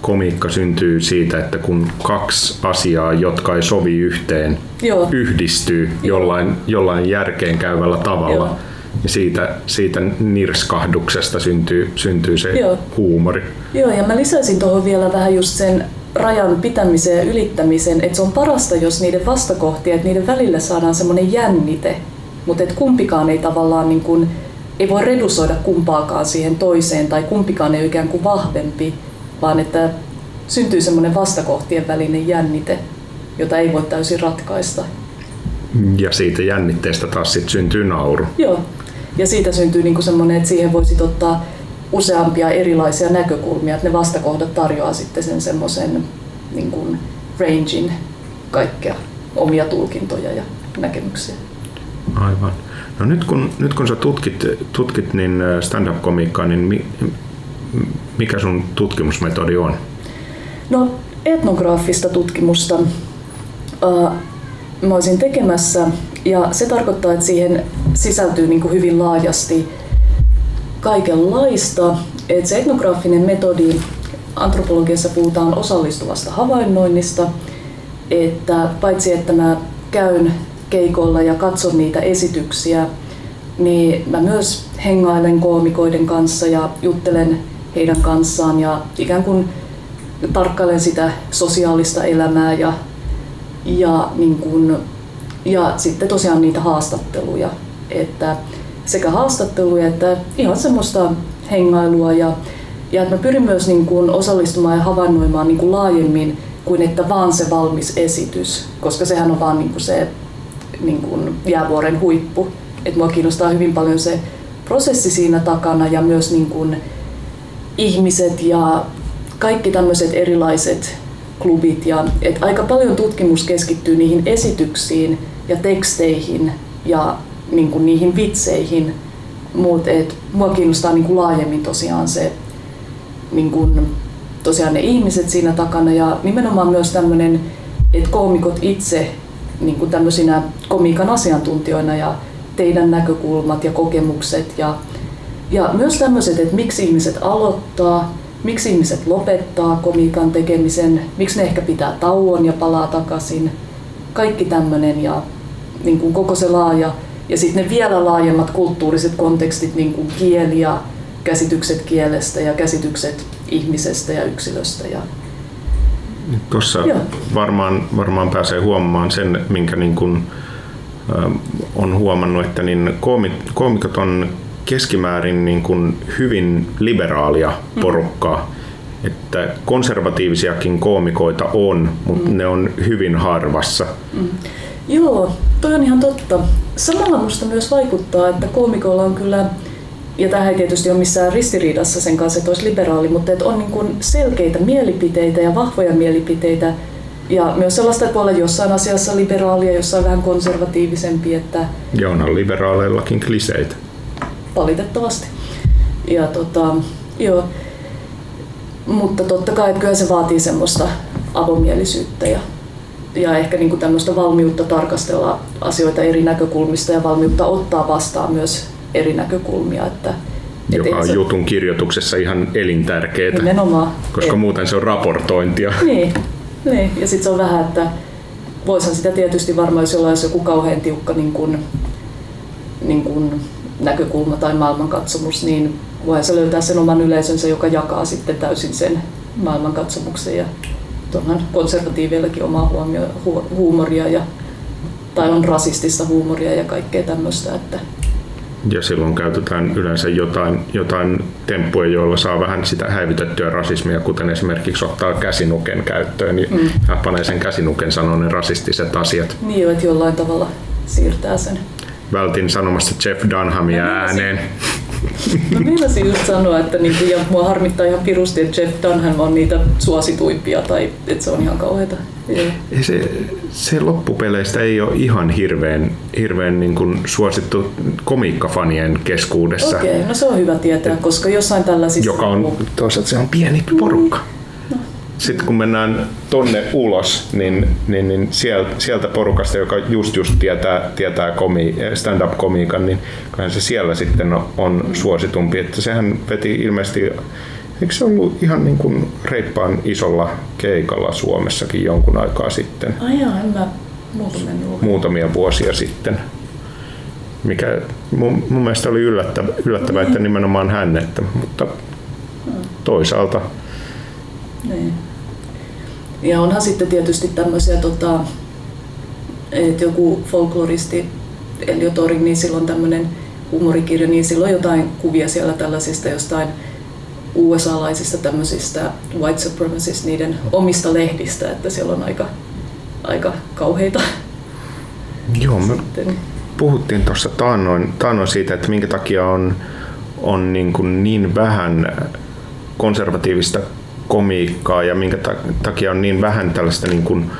komiikka syntyy siitä, että kun kaksi asiaa, jotka ei sovi yhteen, Joo. yhdistyy jollain, jollain järkeen käyvällä tavalla. Joo. Ja siitä, siitä nirskahduksesta syntyy, syntyy se Joo. huumori. Joo, ja mä lisäisin tuohon vielä vähän just sen rajan pitämisen ja ylittämisen, että se on parasta, jos niiden vastakohtia, että niiden välillä saadaan semmoinen jännite, mutta että kumpikaan ei tavallaan niin kuin ei voi redusoida kumpaakaan siihen toiseen tai kumpikaan ei ole ikään kuin vahvempi, vaan että syntyy semmoinen vastakohtien välinen jännite, jota ei voi täysin ratkaista. Ja siitä jännitteestä taas sit syntyy nauru. Joo, ja siitä syntyy niinku semmoinen, että siihen voisi ottaa useampia erilaisia näkökulmia, että ne vastakohdat tarjoaa sitten sen semmoisen niin kuin rangein kaikkea omia tulkintoja ja näkemyksiä. Aivan. No nyt kun, nyt kun sä tutkit, tutkit niin äh, stand-up-komiikkaa, niin mi, mikä sun tutkimusmetodi on? No etnograafista tutkimusta uh, mä olisin tekemässä ja se tarkoittaa, että siihen sisältyy niin kuin hyvin laajasti kaikenlaista. Et se etnograafinen metodi, antropologiassa puhutaan osallistuvasta havainnoinnista, että paitsi että mä käyn keikoilla ja katson niitä esityksiä, niin mä myös hengailen koomikoiden kanssa ja juttelen heidän kanssaan ja ikään kuin tarkkailen sitä sosiaalista elämää ja, ja, niin kuin, ja sitten tosiaan niitä haastatteluja. Että sekä haastatteluja että ihan semmoista hengailua ja, ja että mä pyrin myös niin kuin osallistumaan ja havainnoimaan niin kuin laajemmin kuin että vaan se valmis esitys, koska sehän on vaan niin kuin se niin kuin jäävuoren huippu. Et mua kiinnostaa hyvin paljon se prosessi siinä takana ja myös niin kuin ihmiset ja kaikki tämmöiset erilaiset klubit. Ja, et aika paljon tutkimus keskittyy niihin esityksiin ja teksteihin ja niin kuin niihin vitseihin, mutta mua kiinnostaa niin kuin laajemmin tosiaan se niin kuin, tosiaan ne ihmiset siinä takana ja nimenomaan myös tämmöinen, että koomikot itse niin kuin tämmöisinä komiikan asiantuntijoina ja teidän näkökulmat ja kokemukset ja, ja myös tämmöiset, että miksi ihmiset aloittaa, miksi ihmiset lopettaa komiikan tekemisen, miksi ne ehkä pitää tauon ja palaa takaisin. Kaikki tämmöinen ja niin kuin koko se laaja ja sitten ne vielä laajemmat kulttuuriset kontekstit, niin kuin kieli ja käsitykset kielestä ja käsitykset ihmisestä ja yksilöstä. Ja... Tuossa varmaan, varmaan pääsee huomaamaan sen, minkä niin kuin, äh, on huomannut, että niin koomikot on keskimäärin niin kuin hyvin liberaalia mm. porukkaa. Mm. Että konservatiivisiakin koomikoita on, mutta mm. ne on hyvin harvassa. Mm. Joo, toi on ihan totta. Samalla musta myös vaikuttaa, että koomikoilla on kyllä, ja tähän ei tietysti ole missään ristiriidassa sen kanssa, että olisi liberaali, mutta että on niin kuin selkeitä mielipiteitä ja vahvoja mielipiteitä, ja myös sellaista, että voi olla jossain asiassa liberaalia, jossain vähän konservatiivisempi. Että ja onhan liberaaleillakin kliseitä. Valitettavasti. Ja tota, joo. Mutta totta kai, että kyllä se vaatii semmoista avomielisyyttä ja ja ehkä niin kuin tämmöistä valmiutta tarkastella asioita eri näkökulmista ja valmiutta ottaa vastaan myös eri näkökulmia. Että, Joka on se... jutun kirjoituksessa ihan elintärkeää, Nimenomaan. koska et... muuten se on raportointia. Niin, niin. ja sitten se on vähän, että voisihan sitä tietysti varmaan, jos jollain olisi joku kauhean tiukka niin kuin, niin kuin näkökulma tai maailmankatsomus, niin voi se löytää sen oman yleisönsä, joka jakaa sitten täysin sen maailmankatsomuksen ja onhan konservatiiveillakin omaa huomio, hu, huumoria ja, tai on rasistista huumoria ja kaikkea tämmöistä. Että ja silloin käytetään yleensä jotain, jotain temppuja, joilla saa vähän sitä häivytettyä rasismia, kuten esimerkiksi ottaa käsinuken käyttöön, niin mm. hän panee sen käsinuken sanoa ne rasistiset asiat. Niin että jollain tavalla siirtää sen. Vältin sanomasta Jeff Dunhamia no, ääneen. No millasin just sanoa, että niinku, ja mua harmittaa ihan pirusti, että Jeff Dunham on niitä suosituimpia tai että se on ihan kauheata. Se, se loppupeleistä ei ole ihan hirveän, hirveän niin kuin suosittu komiikkafanien keskuudessa. Okei, okay, no se on hyvä tietää, koska jossain tällaisissa... Joka on, toisaalta se on pieni porukka. Mm sitten kun mennään tonne ulos, niin, niin, niin sieltä, sieltä porukasta, joka just just tietää, tietää komi, stand-up-komiikan, niin kyllähän se siellä sitten on suositumpi. Että sehän veti ilmeisesti, eikö se ollut ihan niin kuin reippaan isolla keikalla Suomessakin jonkun aikaa sitten? Ai jaa, en mä Muutamia vuosia sitten. Mikä mun, mun mielestä oli yllättävä, yllättävä että nimenomaan hän, että, mutta hmm. toisaalta niin. Ja onhan sitten tietysti tämmöisiä, tota, että joku folkloristi Elio Toring, niin silloin tämmöinen humorikirja, niin silloin jotain kuvia siellä tällaisista jostain USA-laisista tämmöisistä white supremacist, niiden omista lehdistä, että siellä on aika, aika kauheita. Joo, me sitten. puhuttiin tuossa taannoin, taannoin siitä, että minkä takia on, on niin, kuin niin vähän konservatiivista komiikkaa ja minkä takia on niin vähän tällaista niin kuin,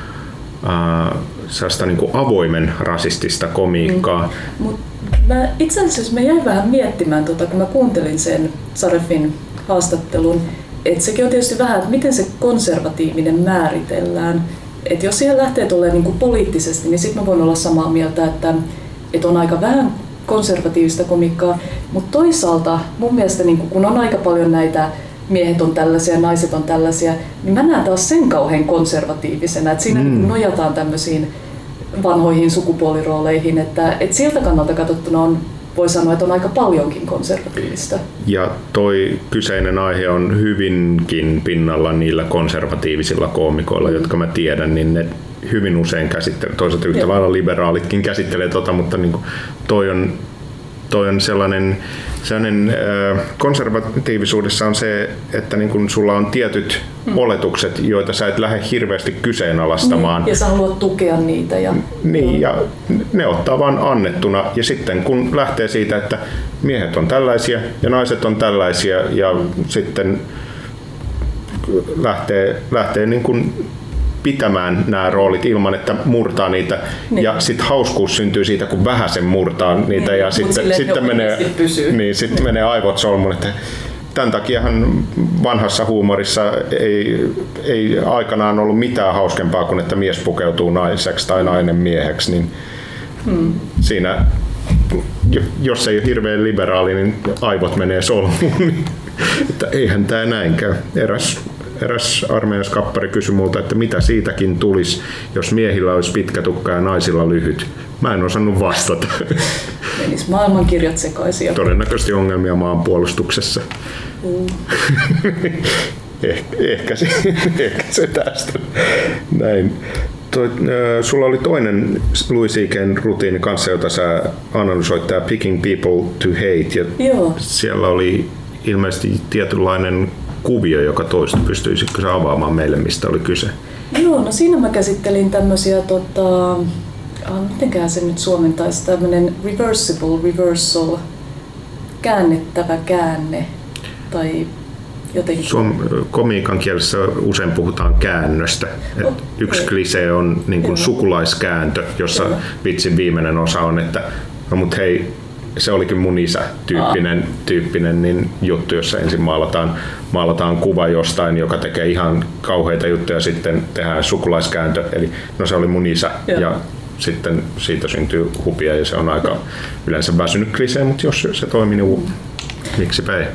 äh, niin kuin avoimen rasistista komiikkaa. Mm. Mut mä, itse asiassa mä jäin vähän miettimään, tota, kun mä kuuntelin sen Sarefin haastattelun, että sekin on tietysti vähän, että miten se konservatiivinen määritellään. Että jos siihen lähtee tulee niin kuin poliittisesti, niin sitten mä voin olla samaa mieltä, että, että on aika vähän konservatiivista komikkaa, mutta toisaalta mun mielestä niin kun on aika paljon näitä miehet on tällaisia, naiset on tällaisia, niin mä näen taas sen kauhean konservatiivisena, että siinä mm. nojataan tämmöisiin vanhoihin sukupuolirooleihin, että, että siltä kannalta katsottuna on voi sanoa, että on aika paljonkin konservatiivista. Ja toi kyseinen aihe on hyvinkin pinnalla niillä konservatiivisilla koomikoilla, mm. jotka mä tiedän, niin ne hyvin usein käsittelee, toisaalta yhtä lailla liberaalitkin käsittelee tota, mutta niin kuin toi on toi on sellainen, sellainen konservatiivisuudessa on se, että niin kun sulla on tietyt hmm. oletukset, joita sä et lähde hirveästi kyseenalaistamaan. Niin, ja sä haluat tukea niitä. Ja... Niin, ja ne ottaa vaan annettuna. Ja sitten kun lähtee siitä, että miehet on tällaisia ja naiset on tällaisia ja sitten lähtee, lähtee niin kuin pitämään nämä roolit ilman, että murtaa niitä. Niin. Ja sitten hauskuus syntyy siitä, kun vähän sen murtaa niitä niin. ja sitten, sitten, menee, niin, sitten niin. menee aivot solmun. Että tämän takiahan vanhassa huumorissa ei, ei aikanaan ollut mitään hauskempaa kuin että mies pukeutuu naiseksi tai nainen mieheksi. Niin hmm. Siinä jos ei ole hirveän liberaali, niin aivot menee solmuun. että eihän tämä näin käy. Eräs, eräs armeijaskappari kysyi multa, että mitä siitäkin tulisi, jos miehillä olisi pitkä tukka ja naisilla lyhyt. Mä en osannut vastata. Menis maailmankirjat sekaisin. Todennäköisesti ongelmia maanpuolustuksessa. Mm. Eh, ehkä, se, ehkä se tästä. Näin. Toi, sulla oli toinen Louis C.K. rutiini kanssa, jota sä analysoit, tämä Picking People to Hate. Ja Joo. Siellä oli ilmeisesti tietynlainen kuvio, joka toista. Pystyisitkö sä avaamaan meille, mistä oli kyse? Joo, no siinä mä käsittelin tämmöisiä, tota, ah, mitenkään se nyt suomentaisi, tämmöinen reversible, reversal, käännettävä käänne tai jotenkin. Suom, komiikan kielessä usein puhutaan käännöstä. Et Okay. Yksi klise on niin kuin sukulaiskääntö, jossa Joo. vitsin viimeinen osa on, että no mut hei, se olikin mun isä tyyppinen, tyyppinen niin juttu, jossa ensin maalataan, maalataan kuva jostain, joka tekee ihan kauheita juttuja, sitten tehdään sukulaiskääntö, eli no se oli mun isä, Joo. ja sitten siitä syntyy hupia, ja se on aika yleensä väsynyt klisee, mutta jos se toimii, niin miksipä ei.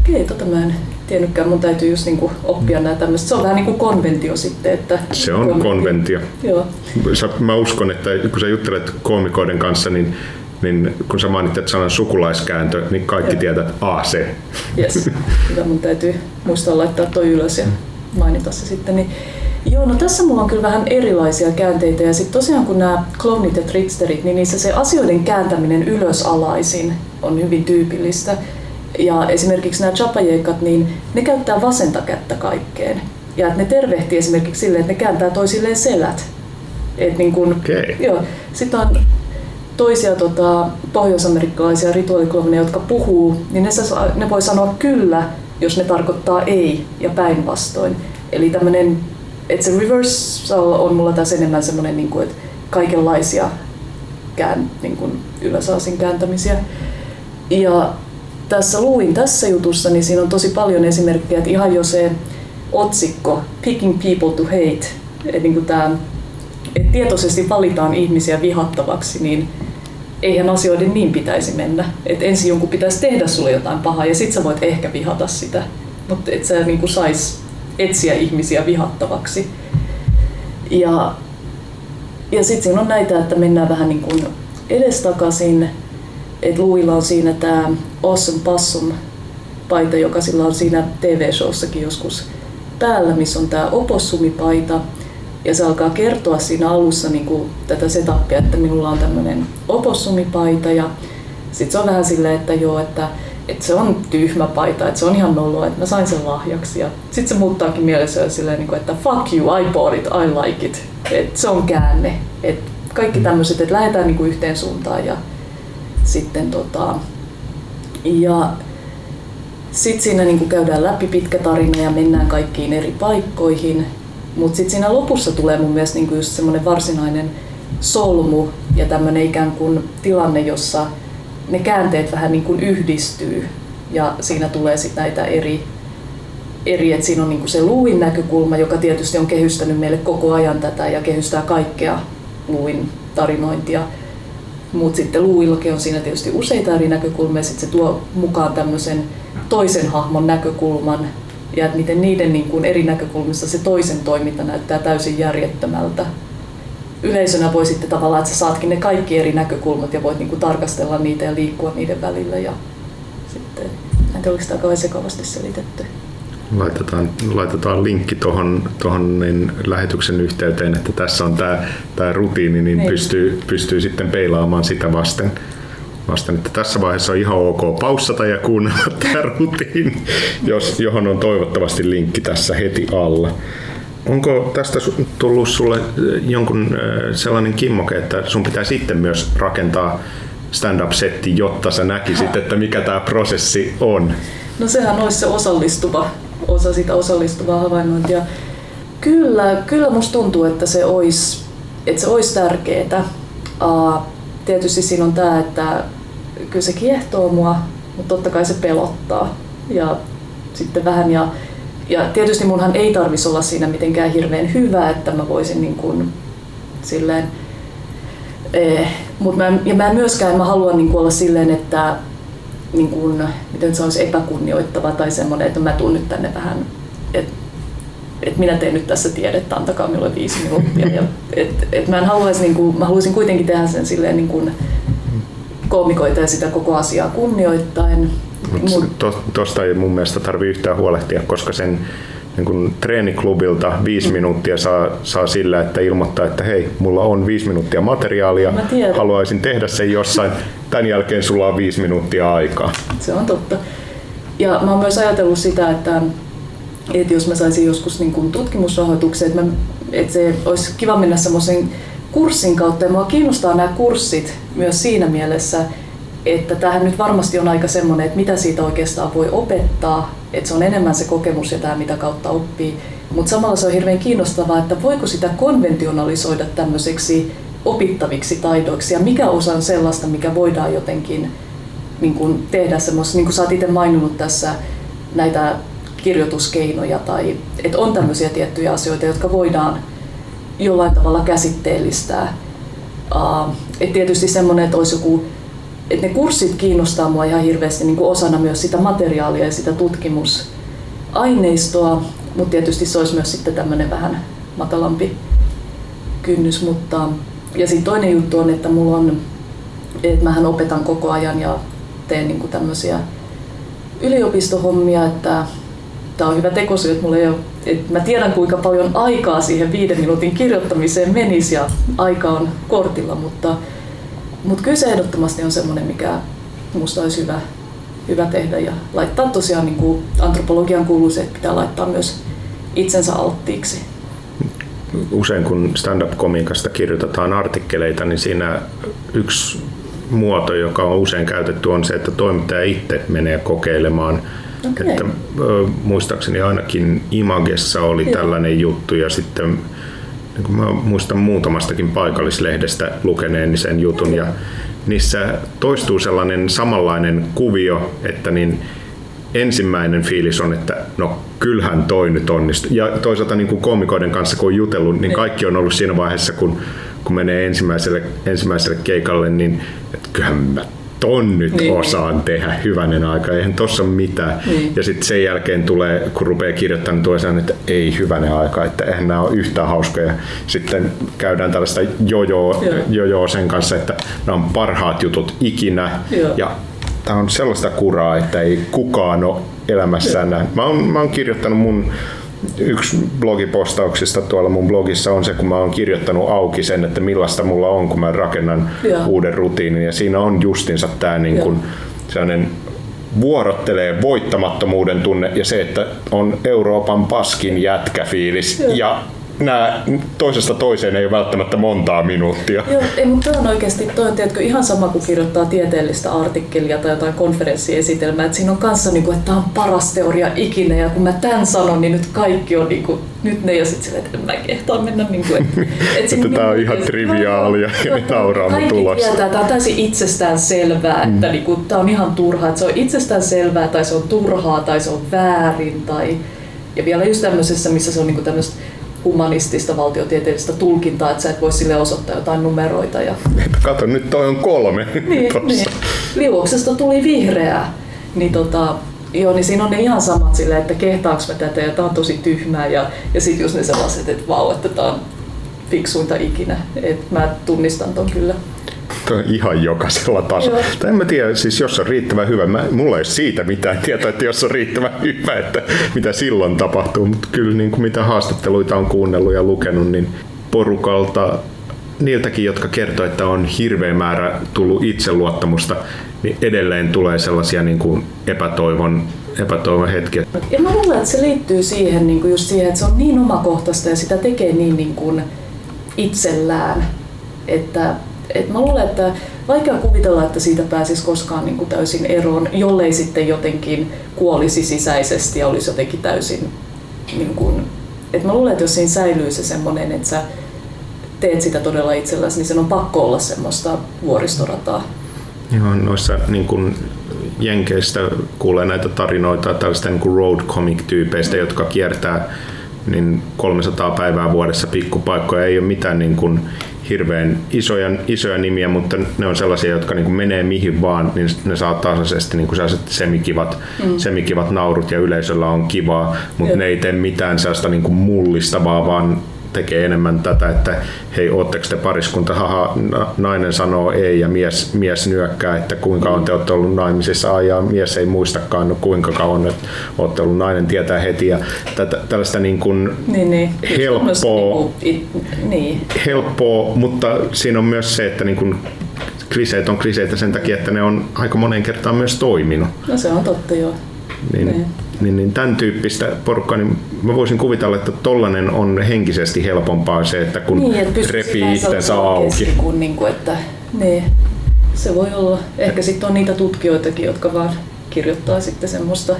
Okei, tota mä en tiennytkään. Mun täytyy just niinku oppia nämä tämmöiset. Se on vähän niin kuin konventio sitten. Että Se on konventio. Joo. Sä, mä uskon, että kun sä juttelet koomikoiden kanssa, niin, niin kun sä mainitset sanan sukulaiskääntö, niin kaikki Joo. tietää, että a se. Yes. Hyvä, mun täytyy muistaa laittaa toi ylös ja mainita se sitten. Niin, joo, no tässä mulla on kyllä vähän erilaisia käänteitä ja sitten tosiaan kun nämä klownit ja tricksterit, niin niissä se asioiden kääntäminen ylösalaisin on hyvin tyypillistä. Ja esimerkiksi nämä chapajekat, niin ne käyttää vasenta kättä kaikkeen. Ja että ne tervehtii esimerkiksi silleen, että ne kääntää toisilleen selät. Et niin kun, Okei. Joo. Sitten on toisia tota, pohjoisamerikkalaisia rituaaliklovneja, jotka puhuu, niin ne, ne voi sanoa kyllä, jos ne tarkoittaa ei ja päinvastoin. Eli tämmöinen, että se reversal on mulla tässä enemmän semmoinen, niin että kaikenlaisia kään, niin kuin ylösaasin kääntämisiä. Ja tässä luin tässä jutussa, niin siinä on tosi paljon esimerkkejä, että ihan jo se otsikko Picking People to Hate, että niin kuin tämä että tietoisesti valitaan ihmisiä vihattavaksi, niin eihän asioiden niin pitäisi mennä. Että ensin jonkun pitäisi tehdä sulle jotain pahaa ja sit sä voit ehkä vihata sitä. Mutta et sä niinku sais etsiä ihmisiä vihattavaksi. Ja, ja sitten siinä on näitä, että mennään vähän niin kuin edestakaisin. Että Luilla on siinä tämä Awesome Possum paita, joka sillä on siinä TV-showssakin joskus päällä, missä on tämä opossumipaita. Ja se alkaa kertoa siinä alussa niin kuin tätä setupia, että minulla on tämmöinen opossumipaita ja sitten se on vähän silleen, että joo, että, että se on tyhmä paita, että se on ihan noloa, että mä sain sen lahjaksi. Ja sitten se muuttaakin mielessä silleen, niin kuin, että fuck you, I bought it, I like it. Että se on käänne. Että kaikki tämmöiset, että lähdetään niin kuin yhteen suuntaan ja sitten tota, ja sitten siinä niin kuin käydään läpi pitkä tarina ja mennään kaikkiin eri paikkoihin. Mutta sitten siinä lopussa tulee mun mielestä niinku just semmoinen varsinainen solmu ja tämmöinen ikään kuin tilanne, jossa ne käänteet vähän niin kuin yhdistyy. Ja siinä tulee sitten näitä eri, eri että siinä on niinku se luin näkökulma, joka tietysti on kehystänyt meille koko ajan tätä ja kehystää kaikkea luin tarinointia. Mutta sitten Luillakin on siinä tietysti useita eri näkökulmia, sitten se tuo mukaan tämmöisen toisen hahmon näkökulman, ja että miten niiden niin kuin eri näkökulmista se toisen toiminta näyttää täysin järjettömältä. Yleisönä voi sitten tavallaan, että sä saatkin ne kaikki eri näkökulmat ja voit niin kuin tarkastella niitä ja liikkua niiden välillä. Ja sitten, en tiedä, oliko tämä kauhean sekavasti selitetty. Laitetaan, laitetaan linkki tuohon tohon niin lähetyksen yhteyteen, että tässä on tämä tää rutiini, niin Niin. pystyy, pystyy sitten peilaamaan sitä vasten. Vasten. Että tässä vaiheessa on ihan ok paussata ja kuunnella tämä rutiini, jos, johon on toivottavasti linkki tässä heti alla. Onko tästä tullut sulle äh, jonkun äh, sellainen kimmoke, että sun pitää sitten myös rakentaa stand-up-setti, jotta sä näkisit, että mikä tämä prosessi on? No sehän olisi se osallistuva osa sitä osallistuvaa havainnointia. Kyllä, kyllä musta tuntuu, että se olisi, että se olisi tärkeää. Tietysti siinä on tämä, että kyllä se kiehtoo mua, mutta totta kai se pelottaa. Ja sitten vähän ja, ja tietysti munhan ei tarvisi olla siinä mitenkään hirveän hyvä, että mä voisin niin kuin silleen Eh, mut mä, ja mä en myöskään mä haluan niin olla silleen, että niin kuin, miten se olisi epäkunnioittava tai semmoinen, että mä tuun nyt tänne vähän, että et minä teen nyt tässä tiedettä, antakaa minulle viisi minuuttia. Ja, et, et mä, en haluaisi, niin kuin, mä haluaisin kuitenkin tehdä sen silleen niin kuin koomikoita ja sitä koko asiaa kunnioittain. Tuosta ei mun mielestä tarvitse yhtään huolehtia, koska sen niin kun treeniklubilta viisi minuuttia saa, saa sillä, että ilmoittaa, että hei, mulla on viisi minuuttia materiaalia, haluaisin tehdä sen jossain, tämän jälkeen sulla on viisi minuuttia aikaa. Se on totta. Ja mä oon myös ajatellut sitä, että, että jos mä saisin joskus niin tutkimusrahoituksen, että, mä, että se olisi kiva mennä semmoisen kurssin kautta, ja mua kiinnostaa nämä kurssit myös siinä mielessä, että tähän nyt varmasti on aika semmoinen, että mitä siitä oikeastaan voi opettaa, että se on enemmän se kokemus ja tämä, mitä kautta oppii. Mutta samalla se on hirveän kiinnostavaa, että voiko sitä konventionalisoida tämmöiseksi opittaviksi taidoiksi. Ja mikä osa on sellaista, mikä voidaan jotenkin niin kuin tehdä semmoista, niin kuin sä oot itse maininnut tässä näitä kirjoituskeinoja tai että on tämmöisiä tiettyjä asioita, jotka voidaan jollain tavalla käsitteellistää. Et tietysti semmoinen, että olisi joku että ne kurssit kiinnostaa mua ihan hirveästi niin kuin osana myös sitä materiaalia ja sitä tutkimusaineistoa, mutta tietysti se olisi myös sitten tämmöinen vähän matalampi kynnys. Mutta, ja sitten toinen juttu on, että mulla on, että mähän opetan koko ajan ja teen niin kuin tämmöisiä yliopistohommia, että tämä on hyvä tekosyy, että mulla ei ole, että mä tiedän kuinka paljon aikaa siihen viiden minuutin kirjoittamiseen menisi ja aika on kortilla, mutta mutta kyllä se ehdottomasti on semmoinen, mikä minusta olisi hyvä, hyvä tehdä ja laittaa tosiaan niin kuin antropologian kuuluu se, että pitää laittaa myös itsensä alttiiksi. Usein kun stand-up-komikasta kirjoitetaan artikkeleita, niin siinä yksi muoto, joka on usein käytetty, on se, että toimittaja itse menee kokeilemaan. Okay. Että, muistaakseni ainakin Imagessa oli Joo. tällainen juttu ja sitten niin kuin mä muistan muutamastakin paikallislehdestä lukeneeni sen jutun ja niissä toistuu sellainen samanlainen kuvio, että niin ensimmäinen fiilis on, että no kyllähän toi nyt onnistuu. Ja toisaalta niin kuin komikoiden kanssa kun on jutellut, niin, niin kaikki on ollut siinä vaiheessa, kun, kun menee ensimmäiselle, ensimmäiselle keikalle, niin että kyllähän mä ton nyt niin, osaan tehdä hyvänen aika, eihän tossa ole mitään. Niin. Ja sitten sen jälkeen tulee, kun rupeaa kirjoittamaan, niin tulee että ei hyvänen aika, että eihän nämä ole yhtään hauskoja. Sitten käydään tällaista jojoa, jojoa sen kanssa, että nämä on parhaat jutut ikinä. Joo. Ja tämä on sellaista kuraa, että ei kukaan ole elämässään näin. Mä oon, mä oon kirjoittanut mun yksi blogipostauksista tuolla mun blogissa on se, kun mä oon kirjoittanut auki sen, että millaista mulla on, kun mä rakennan ja. uuden rutiinin. Ja siinä on justinsa tämä niin kuin sellainen vuorottelee voittamattomuuden tunne ja se, että on Euroopan paskin jätkäfiilis. Ja, ja nämä toisesta toiseen ei ole välttämättä montaa minuuttia. Joo, ei, mutta on oikeasti toi on tiedätkö, ihan sama kuin kirjoittaa tieteellistä artikkelia tai jotain konferenssiesitelmää, että siinä on kanssa, niin kuin, että tämä on paras teoria ikinä ja kun mä tämän sanon, niin nyt kaikki on niin kuin, nyt ne ja sitten silleen, että en mä kehtaa mennä niin kuin, että, että, että tämä on ihan triviaalia ja ne mun tulossa. Tietää, tämä on täysin itsestään selvää, että mm. niin kuin, tämä on ihan turhaa, että se on itsestään selvää tai se on turhaa tai se on väärin tai ja vielä just tämmöisessä, missä se on niin tämmöistä humanistista valtiotieteellistä tulkintaa, että sä et voi sille osoittaa jotain numeroita. Ja... Kato, nyt toi on kolme. niin, niin. Liuoksesta tuli vihreää. Niin tota, Joo, niin siinä on ne ihan samat silleen, että kehtaaks mä tätä ja tää on tosi tyhmää ja, ja sitten just ne sellaiset, että vau, että tää on fiksuinta ikinä. Et mä tunnistan ton kyllä ihan jokaisella tasolla. Tai en mä tiedä, siis jos on riittävän hyvä, mä, mulla ei ole siitä mitään tietoa, että jos on riittävän hyvä, että mitä silloin tapahtuu, mutta kyllä niin kuin mitä haastatteluita on kuunnellut ja lukenut, niin porukalta niiltäkin, jotka kertoo, että on hirveä määrä tullut itseluottamusta, niin edelleen tulee sellaisia niin kuin epätoivon, epätoivon hetkiä. Ja mä luulen, että se liittyy siihen, niin kuin just siihen, että se on niin omakohtaista ja sitä tekee niin, niin kuin itsellään, että et mä luulen, että vaikea kuvitella, että siitä pääsisi koskaan niin kuin täysin eroon, jollei sitten jotenkin kuolisi sisäisesti ja olisi jotenkin täysin... Niin kuin, et mä luulen, että jos siinä säilyy se semmoinen, että sä teet sitä todella itselläsi, niin sen on pakko olla semmoista vuoristorataa. Joo, noissa niin kuin Jenkeistä kuulee näitä tarinoita tällaista niin road comic-tyypeistä, jotka kiertää niin 300 päivää vuodessa pikkupaikkoja. Ei ole mitään niin kuin hirveän isoja, isoja nimiä, mutta ne on sellaisia, jotka niin kuin menee mihin vaan, niin ne saa tasaisesti niin kuin sellaiset semikivat, mm. semikivat naurut ja yleisöllä on kivaa, mutta Jep. ne ei tee mitään sellaista niin kuin mullistavaa, vaan tekee enemmän tätä, että hei, ootteko te pariskunta, haha, nainen sanoo ei ja mies, mies nyökkää, että kuinka on te olette ollut naimisissa ja mies ei muistakaan, no kuinka kauan että olette ollut nainen, tietää heti ja tätä, tällaista niin kuin niin, niin. helppoa, niin, niin. helppoa, mutta siinä on myös se, että niin kuin kliseet on kliseitä sen takia, että ne on aika moneen kertaan myös toiminut. No se on totta joo. Niin, niin niin, niin tämän tyyppistä porukkaa, niin mä voisin kuvitella, että tollanen on henkisesti helpompaa se, että kun niin, että repii itsensä auki. Kun, niin kuin, että, niin, se voi olla. Ehkä sitten on niitä tutkijoitakin, jotka vaan kirjoittaa sitten semmoista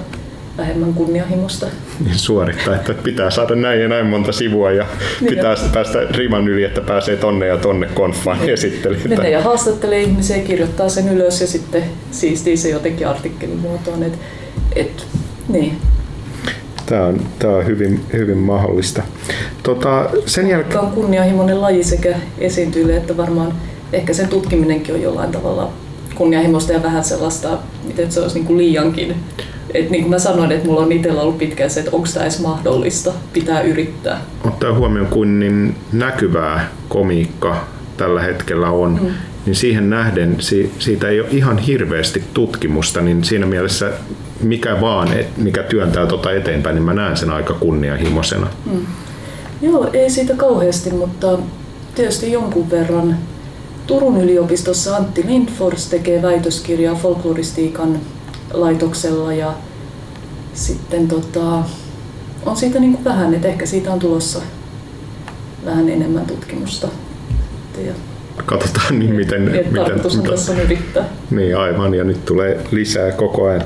vähemmän kunnianhimosta. Niin suorittaa, että pitää saada näin ja näin monta sivua ja niin pitää jo. päästä riman yli, että pääsee tonne ja tonne konfaan niin. esittelemään. Menee ja haastattelee ihmisiä, kirjoittaa sen ylös ja sitten siistii se jotenkin artikkelimuotoon. Et, et niin. Tämä on, tämä on hyvin, hyvin mahdollista. Tota, sen jälkeen... Tämä on kunnianhimoinen laji sekä esiintyjille että varmaan ehkä sen tutkiminenkin on jollain tavalla kunnianhimoista ja vähän sellaista, miten se olisi niin kuin liiankin. Et niin kuin mä sanoin, että mulla on itsellä ollut pitkään se, että onko tämä edes mahdollista, pitää yrittää. Ottaa huomioon, kuin niin näkyvää komiikka tällä hetkellä on, mm. niin siihen nähden siitä ei ole ihan hirveästi tutkimusta, niin siinä mielessä mikä vaan, mikä työntää tuota eteenpäin, niin mä näen sen aika kunnianhimoisena. Mm. Joo, ei siitä kauheasti, mutta tietysti jonkun verran. Turun yliopistossa Antti Lindfors tekee väitöskirjaa folkloristiikan laitoksella ja sitten tota, on siitä niin kuin vähän, että ehkä siitä on tulossa vähän enemmän tutkimusta. Ja katsotaan niin miten... Miten, miten tässä on yrittää. Niin aivan, ja nyt tulee lisää koko ajan.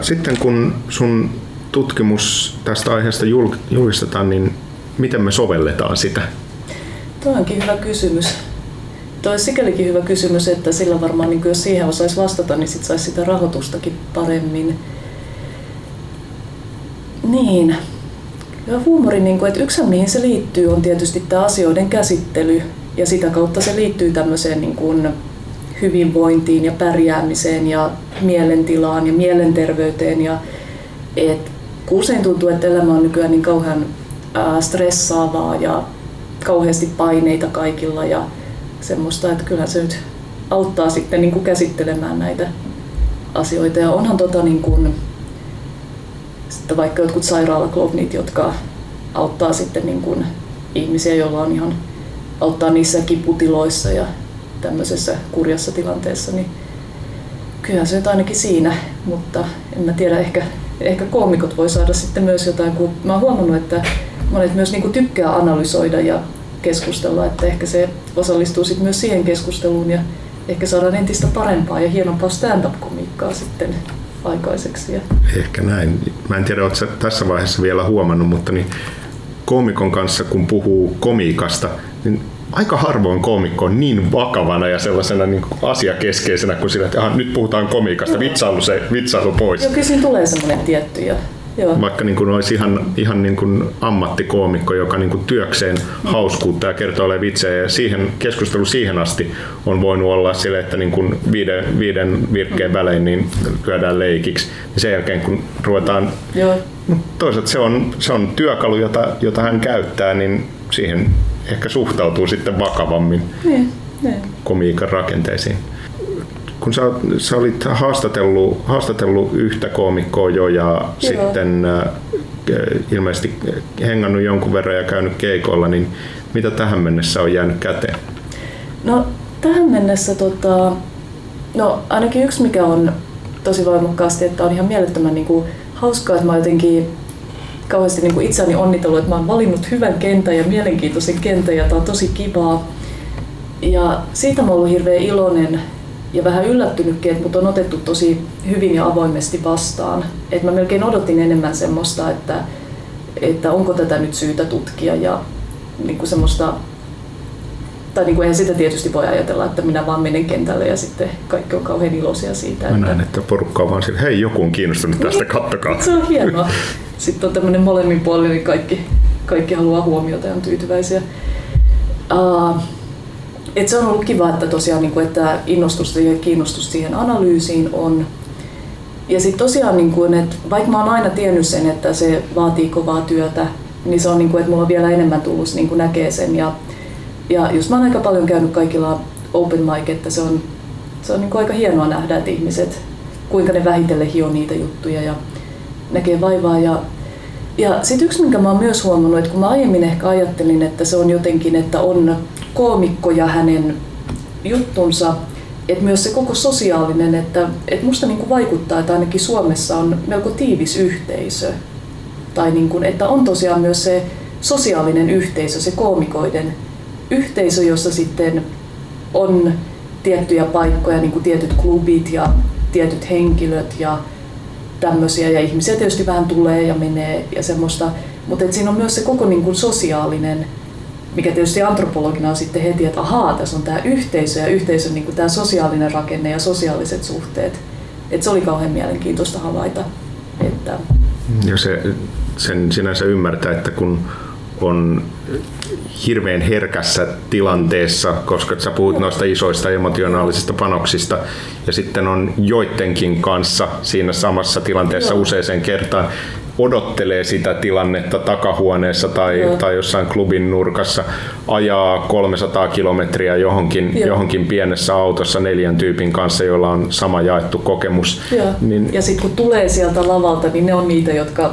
Sitten kun sun tutkimus tästä aiheesta julkistetaan, niin miten me sovelletaan sitä? Tuo onkin hyvä kysymys. Tuo olisi sikälikin hyvä kysymys, että sillä varmaan niin jos siihen osaisi vastata, niin sit saisi sitä rahoitustakin paremmin. Niin. Ja huumori, niin kuin, että yksi mihin se liittyy on tietysti tämä asioiden käsittely ja sitä kautta se liittyy tämmöiseen niin kuin hyvinvointiin ja pärjäämiseen ja mielentilaan ja mielenterveyteen. Ja, et, usein tuntuu, että elämä on nykyään niin kauhean ää, stressaavaa ja kauheasti paineita kaikilla ja semmoista, että kyllä se nyt auttaa sitten niin kuin käsittelemään näitä asioita. Ja onhan tota niin kuin, sitten vaikka jotkut sairaalaklubnit, jotka auttaa sitten niin kuin ihmisiä, joilla on ihan auttaa niissä kiputiloissa ja tämmöisessä kurjassa tilanteessa, niin kyllä se nyt ainakin siinä, mutta en mä tiedä, ehkä, ehkä koomikot voi saada sitten myös jotain, kun mä oon huomannut, että monet myös niin tykkää analysoida ja keskustella, että ehkä se osallistuu sitten myös siihen keskusteluun ja ehkä saadaan entistä parempaa ja hienompaa stand-up-komiikkaa sitten aikaiseksi. Ehkä näin. Mä en tiedä, oletko tässä vaiheessa vielä huomannut, mutta niin koomikon kanssa, kun puhuu komiikasta, niin aika harvoin koomikko on niin vakavana ja sellaisena niin asiakeskeisenä kuin sillä, että nyt puhutaan komiikasta, vitsailu, se, vitsailu pois. Joo, kyllä siinä tulee semmoinen tietty. Ja, joo. Vaikka niin kuin olisi ihan, ihan niin kuin ammattikoomikko, joka niin kuin työkseen hauskuuttaa ja kertoo ole vitsejä. Ja siihen, keskustelu siihen asti on voinut olla sille, että niin kuin viiden, viiden virkkeen välein niin lyödään leikiksi. Ja sen jälkeen kun ruvetaan... Joo. Toisaalta se on, se on työkalu, jota, jota hän käyttää, niin siihen ehkä suhtautuu sitten vakavammin niin, niin. komiikan rakenteisiin. Kun sä, sä olit haastatellut, haastatellut yhtä koomikkoa jo ja Joo. sitten äh, ilmeisesti hengannut jonkun verran ja käynyt keikoilla, niin mitä tähän mennessä on jäänyt käteen? No tähän mennessä tota, no ainakin yksi mikä on tosi voimakkaasti, että on ihan mielettömän niin kuin, hauskaa, että mä jotenkin kauheasti niin kuin itseäni onnitellut, että mä oon valinnut hyvän kentän ja mielenkiintoisen kentän ja tää on tosi kivaa. Ja siitä mä oon ollut hirveän iloinen ja vähän yllättynytkin, että mut on otettu tosi hyvin ja avoimesti vastaan. Et mä melkein odotin enemmän semmoista, että, että onko tätä nyt syytä tutkia ja niin kuin semmoista tai niin kuin eihän sitä tietysti voi ajatella, että minä vaan menen kentälle ja sitten kaikki on kauhean iloisia siitä. Mä että... näen, että porukka on vaan sille, hei joku on kiinnostunut tästä, niin, kattokaa. Se on hienoa. Sitten on tämmöinen molemmin puolin, niin kaikki, kaikki haluaa huomiota ja on tyytyväisiä. Uh, et se on ollut kiva, että tosiaan niin kuin, että innostusta ja kiinnostusta siihen analyysiin on. Ja sitten tosiaan, niin kuin, että vaikka mä oon aina tiennyt sen, että se vaatii kovaa työtä, niin se on niin kuin, että mulla on vielä enemmän tullut niin kuin näkee sen. Ja, ja just mä oon aika paljon käynyt kaikilla open mic, että se on, se on niin kuin aika hienoa nähdä, että ihmiset, kuinka ne vähitellen hio niitä juttuja ja näkee vaivaa. Ja, ja sitten yksi, minkä mä oon myös huomannut, että kun mä aiemmin ehkä ajattelin, että se on jotenkin, että on koomikko ja hänen juttunsa, että myös se koko sosiaalinen, että, että musta niin kuin vaikuttaa, että ainakin Suomessa on melko tiivis yhteisö. Tai niin kuin, että on tosiaan myös se sosiaalinen yhteisö, se koomikoiden yhteisö, jossa sitten on tiettyjä paikkoja, niin kuin tietyt klubit ja tietyt henkilöt ja tämmöisiä. Ja ihmisiä tietysti vähän tulee ja menee ja semmoista. Mutta siinä on myös se koko niin kuin sosiaalinen mikä tietysti antropologina on sitten heti, että ahaa, tässä on tämä yhteisö ja yhteisön niin tämä sosiaalinen rakenne ja sosiaaliset suhteet. Että se oli kauhean mielenkiintoista havaita. Että... Ja se, sen sinänsä ymmärtää, että kun on hirveän herkässä tilanteessa, koska sä puhut noista isoista emotionaalisista panoksista, ja sitten on joidenkin kanssa siinä samassa tilanteessa Joo. useaseen kertaan, odottelee sitä tilannetta takahuoneessa tai, tai jossain klubin nurkassa, ajaa 300 kilometriä johonkin, johonkin pienessä autossa neljän tyypin kanssa, jolla on sama jaettu kokemus. Niin, ja sitten kun tulee sieltä lavalta, niin ne on niitä, jotka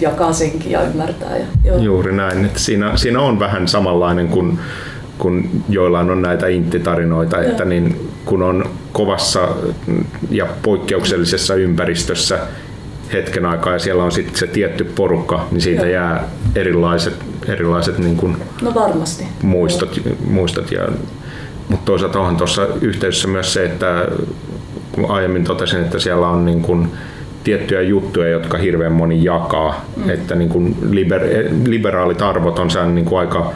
jakaa senkin ja ymmärtää. Ja, joo. Juuri näin, että siinä, siinä on vähän samanlainen kuin kun joillain on näitä intitarinoita, että niin kun on kovassa ja poikkeuksellisessa ympäristössä hetken aikaa ja siellä on sitten se tietty porukka, niin siitä Joo. jää erilaiset, erilaiset niin kuin no varmasti. muistot. muistot ja, mutta toisaalta onhan tuossa yhteydessä myös se, että kun aiemmin totesin, että siellä on niin kuin tiettyjä juttuja, jotka hirveän moni jakaa, mm. että niin kuin liber, liberaalit arvot on sen niin kuin aika,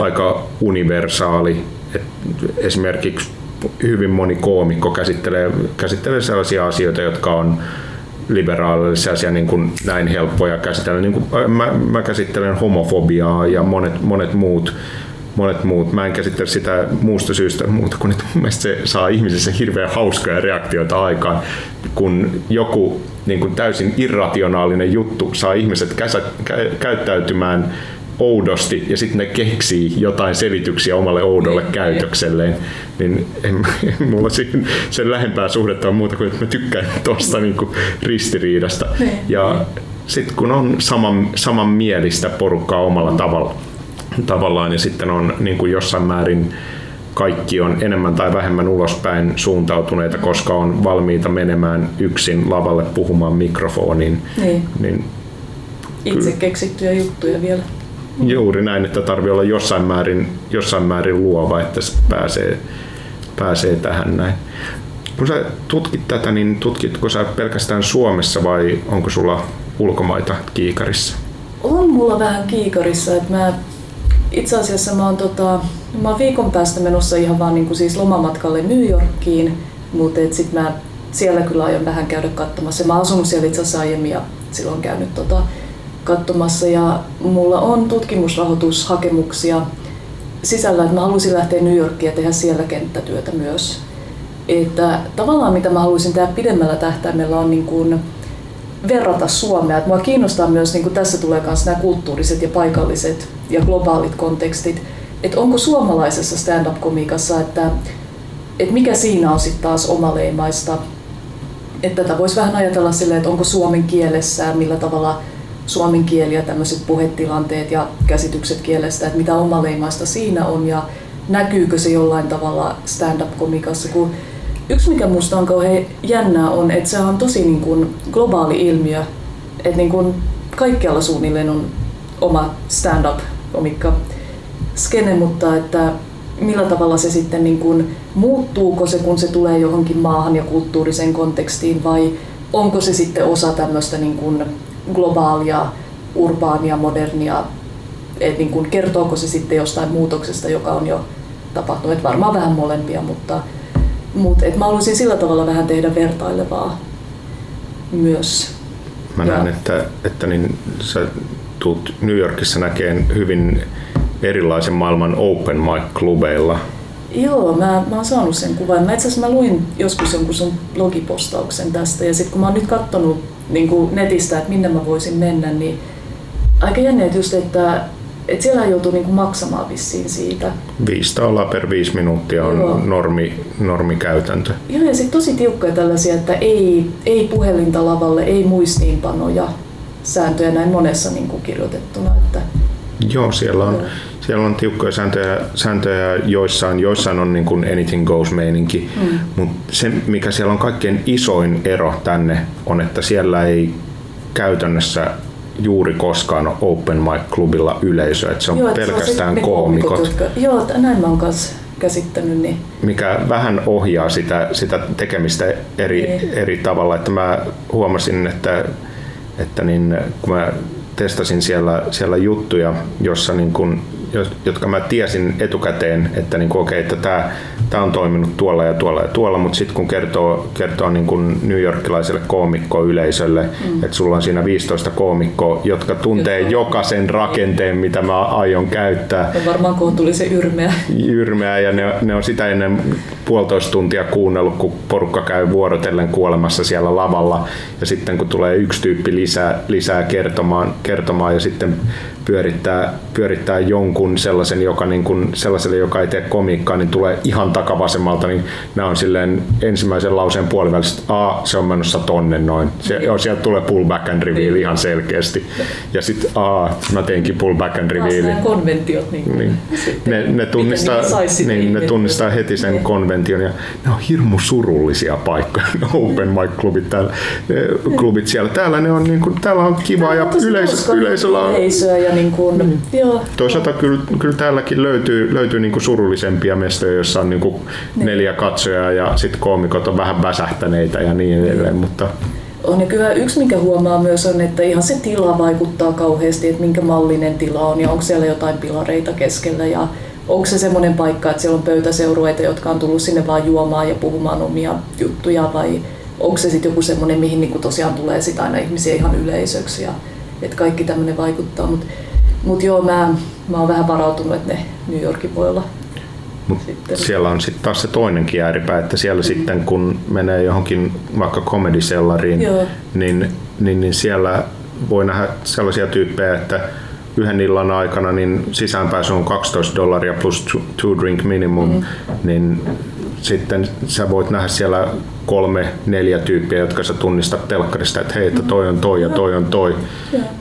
aika universaali. Et esimerkiksi hyvin moni koomikko käsittelee, käsittelee sellaisia asioita, jotka on liberaalille sellaisia niin kuin näin helppoja käsitellä. Niin kuin mä, mä käsittelen homofobiaa ja monet, monet muut monet muut. Mä en käsittele sitä muusta syystä muuta kuin, että mun se saa ihmisissä hirveän hauskoja reaktioita aikaan, kun joku niin kuin täysin irrationaalinen juttu saa ihmiset käsä, kä, käyttäytymään oudosti ja sitten ne keksii jotain selityksiä omalle oudolle niin, käytökselleen, niin en, en mulla sen, sen lähempää suhdetta on muuta kuin, että mä tykkään tuosta niinku ristiriidasta. Niin. Ja sitten kun on saman, samanmielistä porukkaa omalla tavalla, tavallaan ja sitten on niin kuin jossain määrin kaikki on enemmän tai vähemmän ulospäin suuntautuneita, koska on valmiita menemään yksin lavalle puhumaan mikrofoniin. Niin. niin Itse keksittyjä juttuja vielä. Juuri näin, että tarvii olla jossain määrin, jossain määrin luova, että pääsee, pääsee tähän näin. Kun sä tutkit tätä, niin tutkitko sä pelkästään Suomessa vai onko sulla ulkomaita kiikarissa? On mulla vähän kiikarissa, että mä itse asiassa mä oon, tota, mä oon viikon päästä menossa ihan vaan niin kuin siis lomamatkalle New Yorkiin, mutta sit mä siellä kyllä aion vähän käydä katsomassa. Mä asunut siellä itse asiassa aiemmin ja silloin käynyt tota, katsomassa ja mulla on tutkimusrahoitushakemuksia sisällä, että mä haluaisin lähteä New Yorkiin ja tehdä siellä kenttätyötä myös. Että tavallaan mitä mä haluaisin tehdä pidemmällä tähtäimellä on niin kuin verrata Suomea. Että mua kiinnostaa myös, niin kuin tässä tulee myös nämä kulttuuriset ja paikalliset ja globaalit kontekstit. Että onko suomalaisessa stand-up-komikassa, että, että mikä siinä on sitten taas omaleimaista. Että tätä voisi vähän ajatella silleen, että onko suomen kielessä, millä tavalla suomen kieli ja tämmöiset puhetilanteet ja käsitykset kielestä, että mitä omaleimaista siinä on ja näkyykö se jollain tavalla stand-up-komikassa, kun yksi mikä musta on kauhean jännää on, että se on tosi niin kuin globaali ilmiö, että niin kuin kaikkialla suunnilleen on oma stand-up-komikka skene, mutta että millä tavalla se sitten niin kuin, muuttuuko se, kun se tulee johonkin maahan ja kulttuuriseen kontekstiin vai onko se sitten osa tämmöistä niin kuin globaalia, urbaania, modernia, että niin kuin kertooko se sitten jostain muutoksesta, joka on jo tapahtunut, että varmaan vähän molempia, mutta, mutta että mä haluaisin sillä tavalla vähän tehdä vertailevaa myös. Mä näen, ja. että, että niin sä tulet New Yorkissa näkeen hyvin erilaisen maailman open mic-klubeilla Joo, mä, mä oon saanut sen kuvan. Mä itse asiassa mä luin joskus jonkun sun blogipostauksen tästä ja sitten kun mä oon nyt katsonut niin netistä, että minne mä voisin mennä, niin aika jännä, että just, että et siellä joutuu niinku maksamaan vissiin siitä. 5 dollaa per 5 minuuttia on Joo. normi, normikäytäntö. Joo, ja sitten tosi tiukkoja tällaisia, että ei, ei puhelinta lavalle, ei muistiinpanoja, sääntöjä näin monessa niin kuin kirjoitettuna. Että Joo, siellä on, Joo. Siellä on tiukkoja sääntöjä, sääntöjä joissain, joissain on niin kuin anything goes meininki, mm. mutta se mikä siellä on kaikkein isoin ero tänne on, että siellä ei käytännössä juuri koskaan Open Mic-klubilla yleisö, että se on joo, pelkästään se on koomikot. Jotka, joo, näin mä oon kanssa käsittänyt. Niin. Mikä vähän ohjaa sitä, sitä tekemistä eri, niin. eri tavalla. Että mä huomasin, että, että niin, kun mä testasin siellä, siellä juttuja, jossa niin kun, jotka mä tiesin etukäteen, että niin okei, okay, että tämä tämä on toiminut tuolla ja tuolla ja tuolla, mutta sitten kun kertoo, kertoo niin kuin New Yorkilaiselle koomikkoyleisölle, mm. että sulla on siinä 15 koomikkoa, jotka tuntee Kyllä. jokaisen rakenteen, mitä mä aion käyttää. Ja varmaan kun tuli se yrmeä. Yrmeä ja ne, ne on sitä ennen puolitoista tuntia kuunnellut, kun porukka käy vuorotellen kuolemassa siellä lavalla ja sitten kun tulee yksi tyyppi lisää, lisää kertomaan, kertomaan ja sitten pyörittää, pyörittää jonkun sellaisen, joka niin kuin, sellaiselle, joka ei tee komiikkaa, niin tulee ihan takavasemmalta, niin nämä on silleen ensimmäisen lauseen puolivälissä, a se on menossa tonne noin. Se, joo, sieltä tulee pull back and reveal ihan selkeästi. Ja sitten a mä teinkin pull back and reveal. Nämä konventiot. Niin, niin. Ne, ne, tunnistaa, niin, ne tunnistaa heti sen niin. konvention ja ne on hirmu surullisia paikkoja, open mic klubit täällä, klubit siellä. Täällä ne on, niin kuin, täällä on kiva ja yleisö, yleisöllä on... Yleisöä ja niin kuin, mm. joo. Toisaalta kyllä, kyllä täälläkin löytyy, löytyy niin kuin surullisempia mestoja, joissa on niin kuin niin. neljä katsojaa ja sitten koomikot on vähän väsähtäneitä ja niin edelleen. Mutta on ja kyllä yksi, mikä huomaa myös on, että ihan se tila vaikuttaa kauheasti, että minkä mallinen tila on ja onko siellä jotain pilareita keskellä ja onko se semmoinen paikka, että siellä on pöytäseurueita, jotka on tullut sinne vaan juomaan ja puhumaan omia juttuja vai onko se sitten joku semmoinen, mihin niinku tosiaan tulee sit aina ihmisiä ihan yleisöksi ja että kaikki tämmöinen vaikuttaa. Mutta mut joo, mä, mä oon vähän varautunut, että ne New Yorkin voi olla Mut siellä on sitten taas se toinenkin ääripää, että siellä mm. sitten kun menee johonkin vaikka komedisellariin, niin, niin, niin siellä voi nähdä sellaisia tyyppejä, että yhden illan aikana niin sisäänpääsy on 12 dollaria plus two drink minimum, mm. niin sitten sä voit nähdä siellä kolme, neljä tyyppiä, jotka sä tunnistat telkkarista, että hei, että toi on toi ja toi on toi.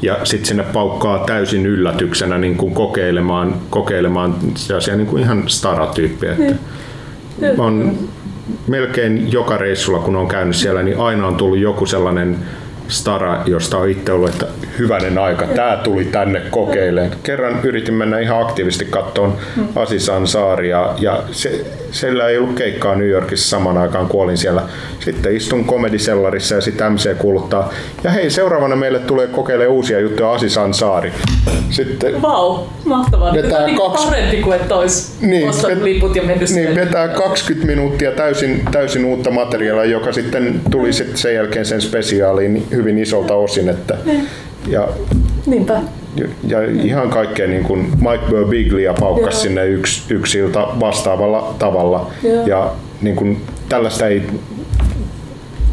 Ja sitten sinne paukkaa täysin yllätyksenä niin kuin kokeilemaan, kokeilemaan sellaisia niin kuin ihan staratyyppejä. Että on melkein joka reissulla, kun on käynyt siellä, niin aina on tullut joku sellainen stara, josta on itse ollut, että hyvänen aika, tämä tuli tänne kokeilemaan. Kerran yritin mennä ihan aktiivisesti kattoon Asisan saaria ja se, sillä ei ollut keikkaa New Yorkissa saman aikaan, kun olin siellä. Sitten istun komedisellarissa ja sitten MC kuuluttaa. Ja hei, seuraavana meille tulee kokeilemaan uusia juttuja Asisan saari. Sitten Vau, wow, mahtavaa. Vetää niin kaksi... parempi kuin että olisi niin, vet... liput ja mennyt niin, vetää 20 minuuttia täysin, täysin uutta materiaalia, joka sitten tuli sitten sen jälkeen sen spesiaaliin hyvin isolta osin. Että, niin. ja, Niinpä. Ja, ja ihan kaikkea niin kuin Mike Birbiglia paukkas Joo. sinne yksi, yksi ilta vastaavalla tavalla. Joo. Ja niin kuin, tällaista ei...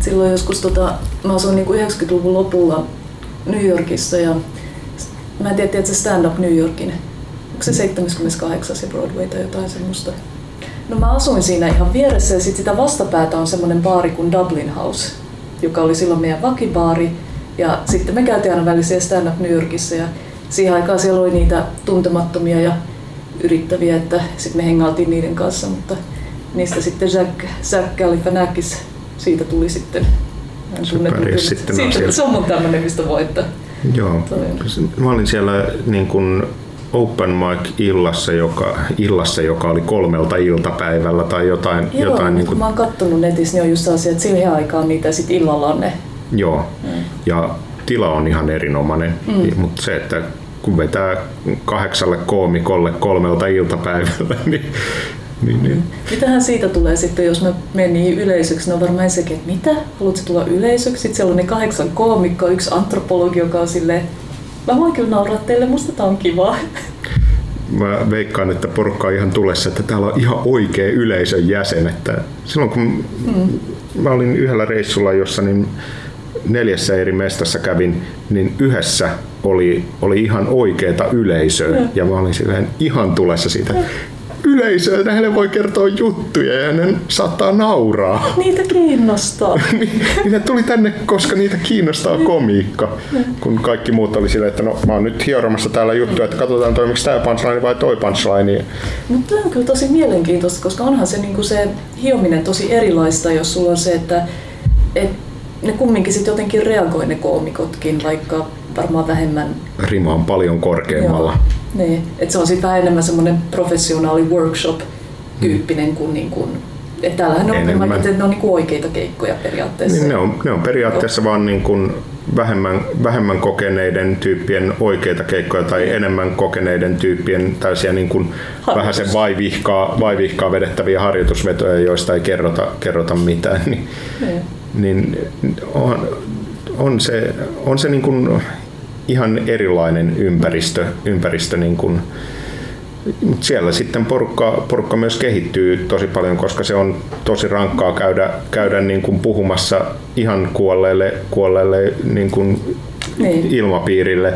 Silloin joskus, tota, mä asuin niin 90-luvun lopulla New Yorkissa ja mä en tiedä, että se stand-up New Yorkin, onko se 78 ja Broadway tai jotain semmoista. No mä asuin siinä ihan vieressä ja sit sitä vastapäätä on semmoinen baari kuin Dublin House, joka oli silloin meidän vakibaari. Ja sitten me käytiin aina välisiä stand-up New Yorkissa ja siihen aikaan siellä oli niitä tuntemattomia ja yrittäviä, että sitten me hengailtiin niiden kanssa, mutta niistä sitten Jack, Jack Galifianakis, siitä tuli sitten se sitten siitä, se on mun tämmöinen, mistä voittaa. Joo, mä olin siellä niin kuin open mic illassa, joka, illassa, joka oli kolmelta iltapäivällä tai jotain. Joo, jotain niin kuin... mä oon kattonut netissä, niin on just asia, että siihen aikaan niitä sitten illalla on ne. Joo, mm. ja tila on ihan erinomainen, mm. mutta se, että kun vetää kahdeksalle koomikolle kolmelta iltapäivällä, niin niin, niin. Mitähän siitä tulee sitten, jos mä meni yleisöksi? No varmaan sekin, että mitä? Haluatko tulla yleisöksi? Sitten siellä on ne kahdeksan koomikkoa, yksi antropologi, joka on silleen, mä voin kyllä nauraa teille, musta tää on kivaa. mä veikkaan, että porukka on ihan tulessa, että täällä on ihan oikea yleisön jäsen. Että silloin kun mm. mä olin yhdellä reissulla, jossa niin neljässä eri mestassa kävin, niin yhdessä oli, oli ihan oikeeta yleisöä. Mm. Ja mä olin silleen ihan tulessa siitä yleisöä, näille voi kertoa juttuja ja ne saattaa nauraa. Niitä kiinnostaa. niin, ne tuli tänne, koska niitä kiinnostaa komiikka. Kun kaikki muut oli silleen, että no mä oon nyt hieromassa täällä juttuja, että katsotaan toimiko tämä punchline vai toi punchline. Mutta tämä on kyllä tosi mielenkiintoista, koska onhan se, niin se hiominen tosi erilaista, jos sulla on se, että et ne kumminkin sitten jotenkin reagoi ne koomikotkin, vaikka varmaan vähemmän. Rima on paljon korkeammalla. Joo. Niin, että se on sitten vähän enemmän semmoinen professionaali workshop-tyyppinen kuin, niin kuin että täällähän on, mä että ne on niin kuin oikeita keikkoja periaatteessa. Niin ne, on, ne on periaatteessa Joo. vaan niin kuin vähemmän, vähemmän kokeneiden tyyppien oikeita keikkoja tai niin. enemmän kokeneiden tyyppien täysiä niin kuin vähän se vaivihkaa, vaivihkaa vedettäviä harjoitusvetoja, joista ei kerrota, kerrota mitään. Niin, niin. niin on, on se, on se niin kuin ihan erilainen ympäristö, ympäristö niin kuin, mutta siellä sitten porukka, porukka myös kehittyy tosi paljon, koska se on tosi rankkaa käydä, käydä niin kuin puhumassa ihan kuolleelle, kuolleelle niin kuin niin. ilmapiirille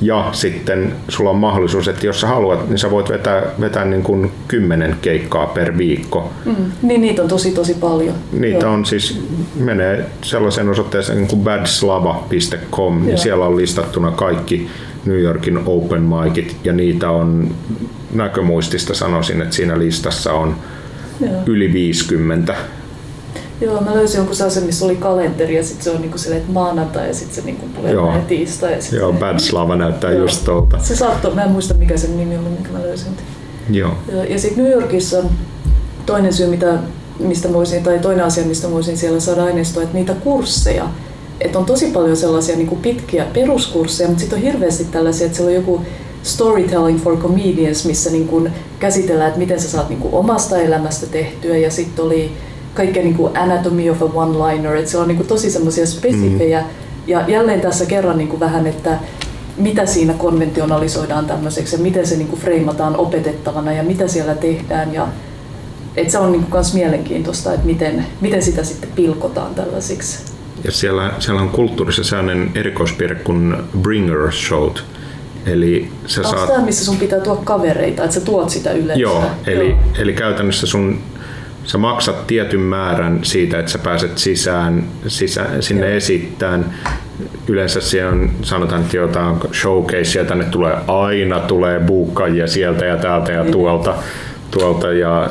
ja sitten sulla on mahdollisuus, että jos sä haluat, niin sä voit vetää, vetää niin kuin kymmenen keikkaa per viikko. Mm. Niin niitä on tosi tosi paljon. Niitä Joo. on siis, menee sellaisen osoitteeseen niin kuin badslava.com, niin siellä on listattuna kaikki New Yorkin open micit ja niitä on näkömuistista sanoisin, että siinä listassa on Joo. yli 50 Joo, mä löysin jonkun sellaisen, missä oli kalenteri ja sitten se on niinku silleen, että maanantai ja sitten se niinku tulee Joo. tiistai. Ja Joo, se, Bad Slava näyttää Joo. just tuolta. Se saattoi, mä en muista mikä sen nimi oli, minkä mä löysin. Joo. Ja, ja sitten New Yorkissa toinen syy, mitä, mistä voisin, tai toinen asia, mistä voisin siellä saada aineistoa, että niitä kursseja, että on tosi paljon sellaisia niin kuin pitkiä peruskursseja, mutta sitten on hirveästi tällaisia, että siellä on joku storytelling for comedians, missä niin kuin käsitellään, että miten sä saat niin kuin omasta elämästä tehtyä ja sitten oli kaikkea niin kuin anatomy of a one-liner, että se on niin kuin tosi semmoisia spesifejä. Mm. Ja jälleen tässä kerran niin kuin vähän, että mitä siinä konventionalisoidaan tämmöiseksi ja miten se niin kuin freimataan opetettavana ja mitä siellä tehdään. Ja, että se on niin kuin mielenkiintoista, että miten, miten sitä sitten pilkotaan tällaisiksi. Ja siellä, siellä on kulttuurissa sellainen erikoispiirre kuin bringer showt. Eli sä saat... tämä, missä sun pitää tuoda kavereita, että sä tuot sitä yleensä? Joo, eli, Joo. eli käytännössä sun sä maksat tietyn määrän siitä, että sä pääset sisään, sisä, sinne Joo. esittämään. Yleensä siellä on, sanotaan, että jotain showcasea, tänne tulee aina tulee buukkaajia sieltä ja täältä ja niin. tuolta tuolta ja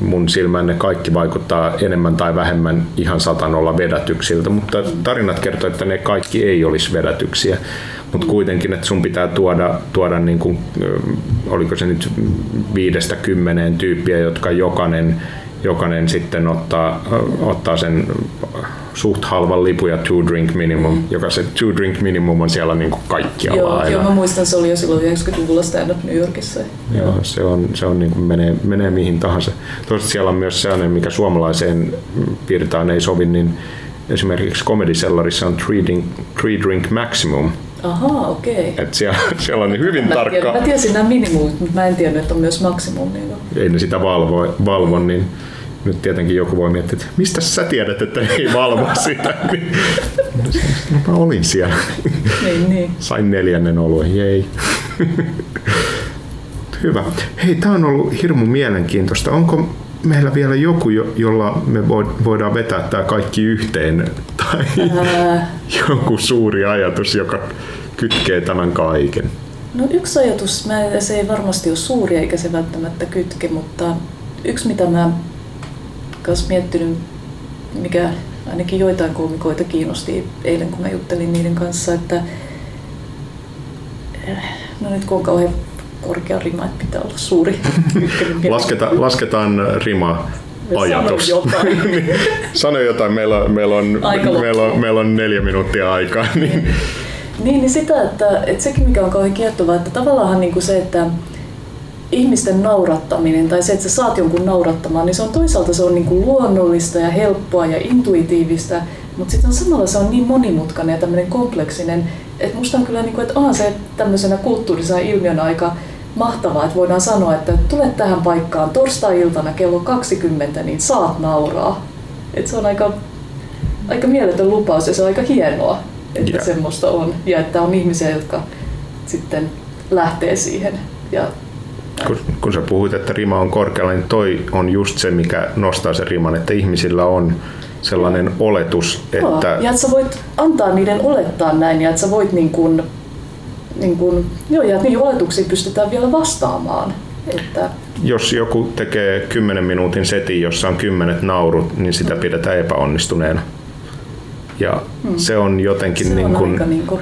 mun silmään ne kaikki vaikuttaa enemmän tai vähemmän ihan satanolla vedätyksiltä, mutta tarinat kertoo, että ne kaikki ei olisi vedätyksiä. Mutta kuitenkin, että sun pitää tuoda, tuoda niin kuin, oliko se nyt viidestä kymmeneen tyyppiä, jotka jokainen jokainen sitten ottaa, ottaa sen suht halvan lipun ja two drink minimum, mm. joka se two drink minimum on siellä niin kuin kaikkialla joo, aina. Joo, mä muistan, se oli jo silloin 90-luvulla stand-up New Yorkissa. Joo, se on, se on niin kuin menee, menee mihin tahansa. Toisaalta siellä on myös sellainen, mikä suomalaiseen piirtaan ei sovi, niin esimerkiksi Comedy Cellarissa on three drink, three drink maximum, Ahaa, okei. Okay. Et siellä, siellä on niin hyvin mä tarkka. Tiedän, mä tiesin nämä minimumit, mutta mä en tiennyt, että on myös maksimum. Niin Ei ne sitä valvo, valvo niin nyt tietenkin joku voi miettiä, että mistä sä tiedät, että ei valvo sitä. no, mä olin siellä. Niin, niin. Sain neljännen oluen, jei. Hyvä. Hei, tää on ollut hirmu mielenkiintoista. Onko meillä vielä joku, jolla me voidaan vetää tämä kaikki yhteen? Tai Ää... joku suuri ajatus, joka kytkee tämän kaiken? No yksi ajatus, mä, se ei varmasti ole suuri eikä se välttämättä kytke, mutta yksi mitä mä myös miettinyt, mikä ainakin joitain koomikoita kiinnosti eilen, kun mä juttelin niiden kanssa, että eh, no nyt kun on kauhean korkea rima, että pitää olla suuri. Lasketa, lasketaan rima ajatus. Sano jotain. Sano jotain. Meillä, meillä, on, meillä, on, meillä on neljä minuuttia aikaa. Niin. Niin, niin sitä, että, että sekin mikä on kauhean kiehtovaa, että tavallaan niin kuin se, että ihmisten naurattaminen tai se, että sä saat jonkun naurattamaan, niin se on toisaalta se on niin kuin luonnollista ja helppoa ja intuitiivista, mutta sitten samalla se on niin monimutkainen ja tämmöinen kompleksinen, että musta on kyllä, niin kuin, että onhan se tämmöisenä kulttuurisena ilmiön aika mahtavaa, että voidaan sanoa, että tule tähän paikkaan torstai-iltana kello 20, niin saat nauraa. Et se on aika, aika mieletön lupaus ja se on aika hienoa, että yeah. semmoista on. Ja että on ihmisiä, jotka sitten lähtee siihen. Ja kun, kun sä puhuit, että rima on korkealla, niin toi on just se, mikä nostaa sen riman, että ihmisillä on sellainen oletus, että... Joo, ja että sä voit antaa niiden olettaa näin ja että sä voit niin kuin, niin kuin, joo, ja niihin oletuksiin pystytään vielä vastaamaan. Että... Jos joku tekee 10 minuutin setin, jossa on kymmenet naurut, niin sitä pidetään epäonnistuneena. Ja mm. se on jotenkin se niin kuin, niin kuin...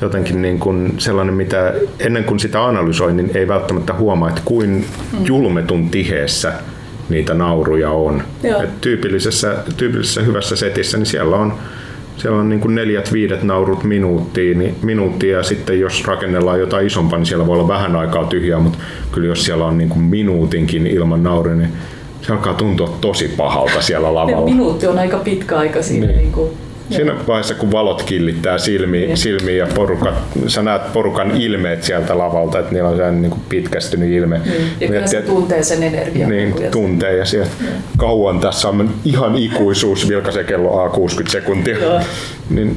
jotenkin niin kuin sellainen, mitä ennen kuin sitä analysoi, niin ei välttämättä huomaa, että kuin mm. julmetun tiheessä niitä nauruja on. Et tyypillisessä, tyypillisessä hyvässä setissä niin siellä on siellä on niin kuin neljät, viidet naurut minuuttia, niin minuuttia ja sitten jos rakennellaan jotain isompaa, niin siellä voi olla vähän aikaa tyhjää, mutta kyllä jos siellä on niin kuin minuutinkin ilman nauria, niin se alkaa tuntua tosi pahalta siellä lavalla. Minuutti on aika pitkä aika siinä niin. Niin kuin Siinä vaiheessa, kun valot killittää silmiin, niin. silmiin ja porukat, sä näet porukan ilmeet sieltä lavalta, että niillä on sellainen niin kuin pitkästynyt ilme. Niin. Ja kyllä se tuntee sen energian. Niin, niin tuntee ja sieltä kauan tässä on ihan ikuisuus, vilkaisen kello A 60 sekuntia. niin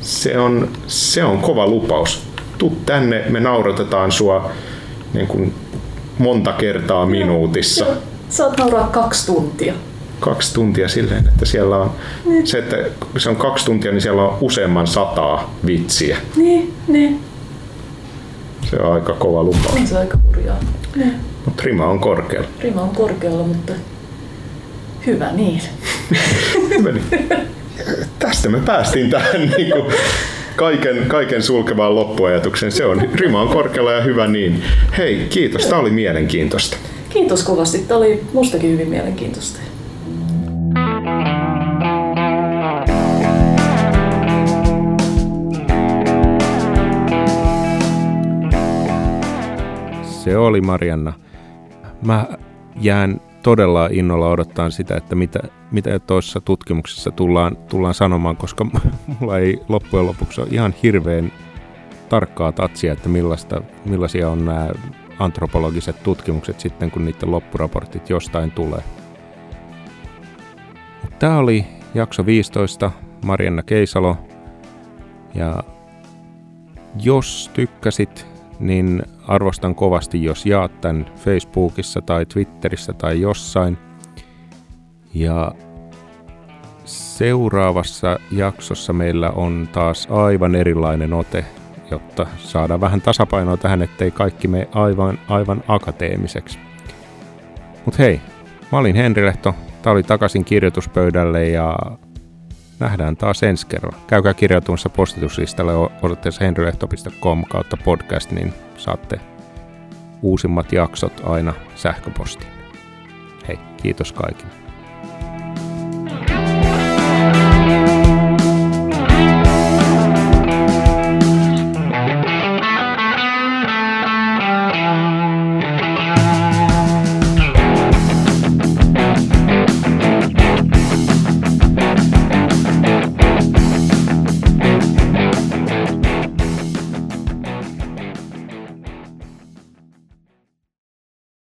se on, se on kova lupaus. Tuu tänne, me nauratetaan sua niin kuin monta kertaa minuutissa. Saat nauraa kaksi tuntia kaksi tuntia silleen, että siellä on niin. se, että se on kaksi tuntia, niin siellä on useamman sataa vitsiä. Niin, niin. Se on aika kova lupaus. On se aika hurjaa. Niin. Mutta rima on korkealla. Rima on korkealla, mutta hyvä niin. hyvä niin. Tästä me päästiin tähän niin kuin kaiken, kaiken sulkevaan loppuajatukseen. Se on, rima on korkealla ja hyvä niin. Hei, kiitos. Tämä oli mielenkiintoista. Kiitos kovasti. Tämä oli mustakin hyvin mielenkiintoista. Se oli Marianna. Mä jään todella innolla odottaa sitä, että mitä, mitä tuossa tutkimuksessa tullaan, tullaan sanomaan, koska mulla ei loppujen lopuksi ole ihan hirveän tarkkaa tatsia, että millaista, millaisia on nämä antropologiset tutkimukset sitten, kun niiden loppuraportit jostain tulee. Tämä oli jakso 15, Marianna Keisalo. Ja jos tykkäsit niin arvostan kovasti, jos jaat tämän Facebookissa tai Twitterissä tai jossain. Ja seuraavassa jaksossa meillä on taas aivan erilainen ote, jotta saadaan vähän tasapainoa tähän, ettei kaikki me aivan, aivan akateemiseksi. Mutta hei, mä olin Henri Lehto, tää oli takaisin kirjoituspöydälle ja nähdään taas ensi kerralla. Käykää kirjautumassa postituslistalle osoitteessa henrylehto.com kautta podcast, niin saatte uusimmat jaksot aina sähköpostiin. Hei, kiitos kaikille.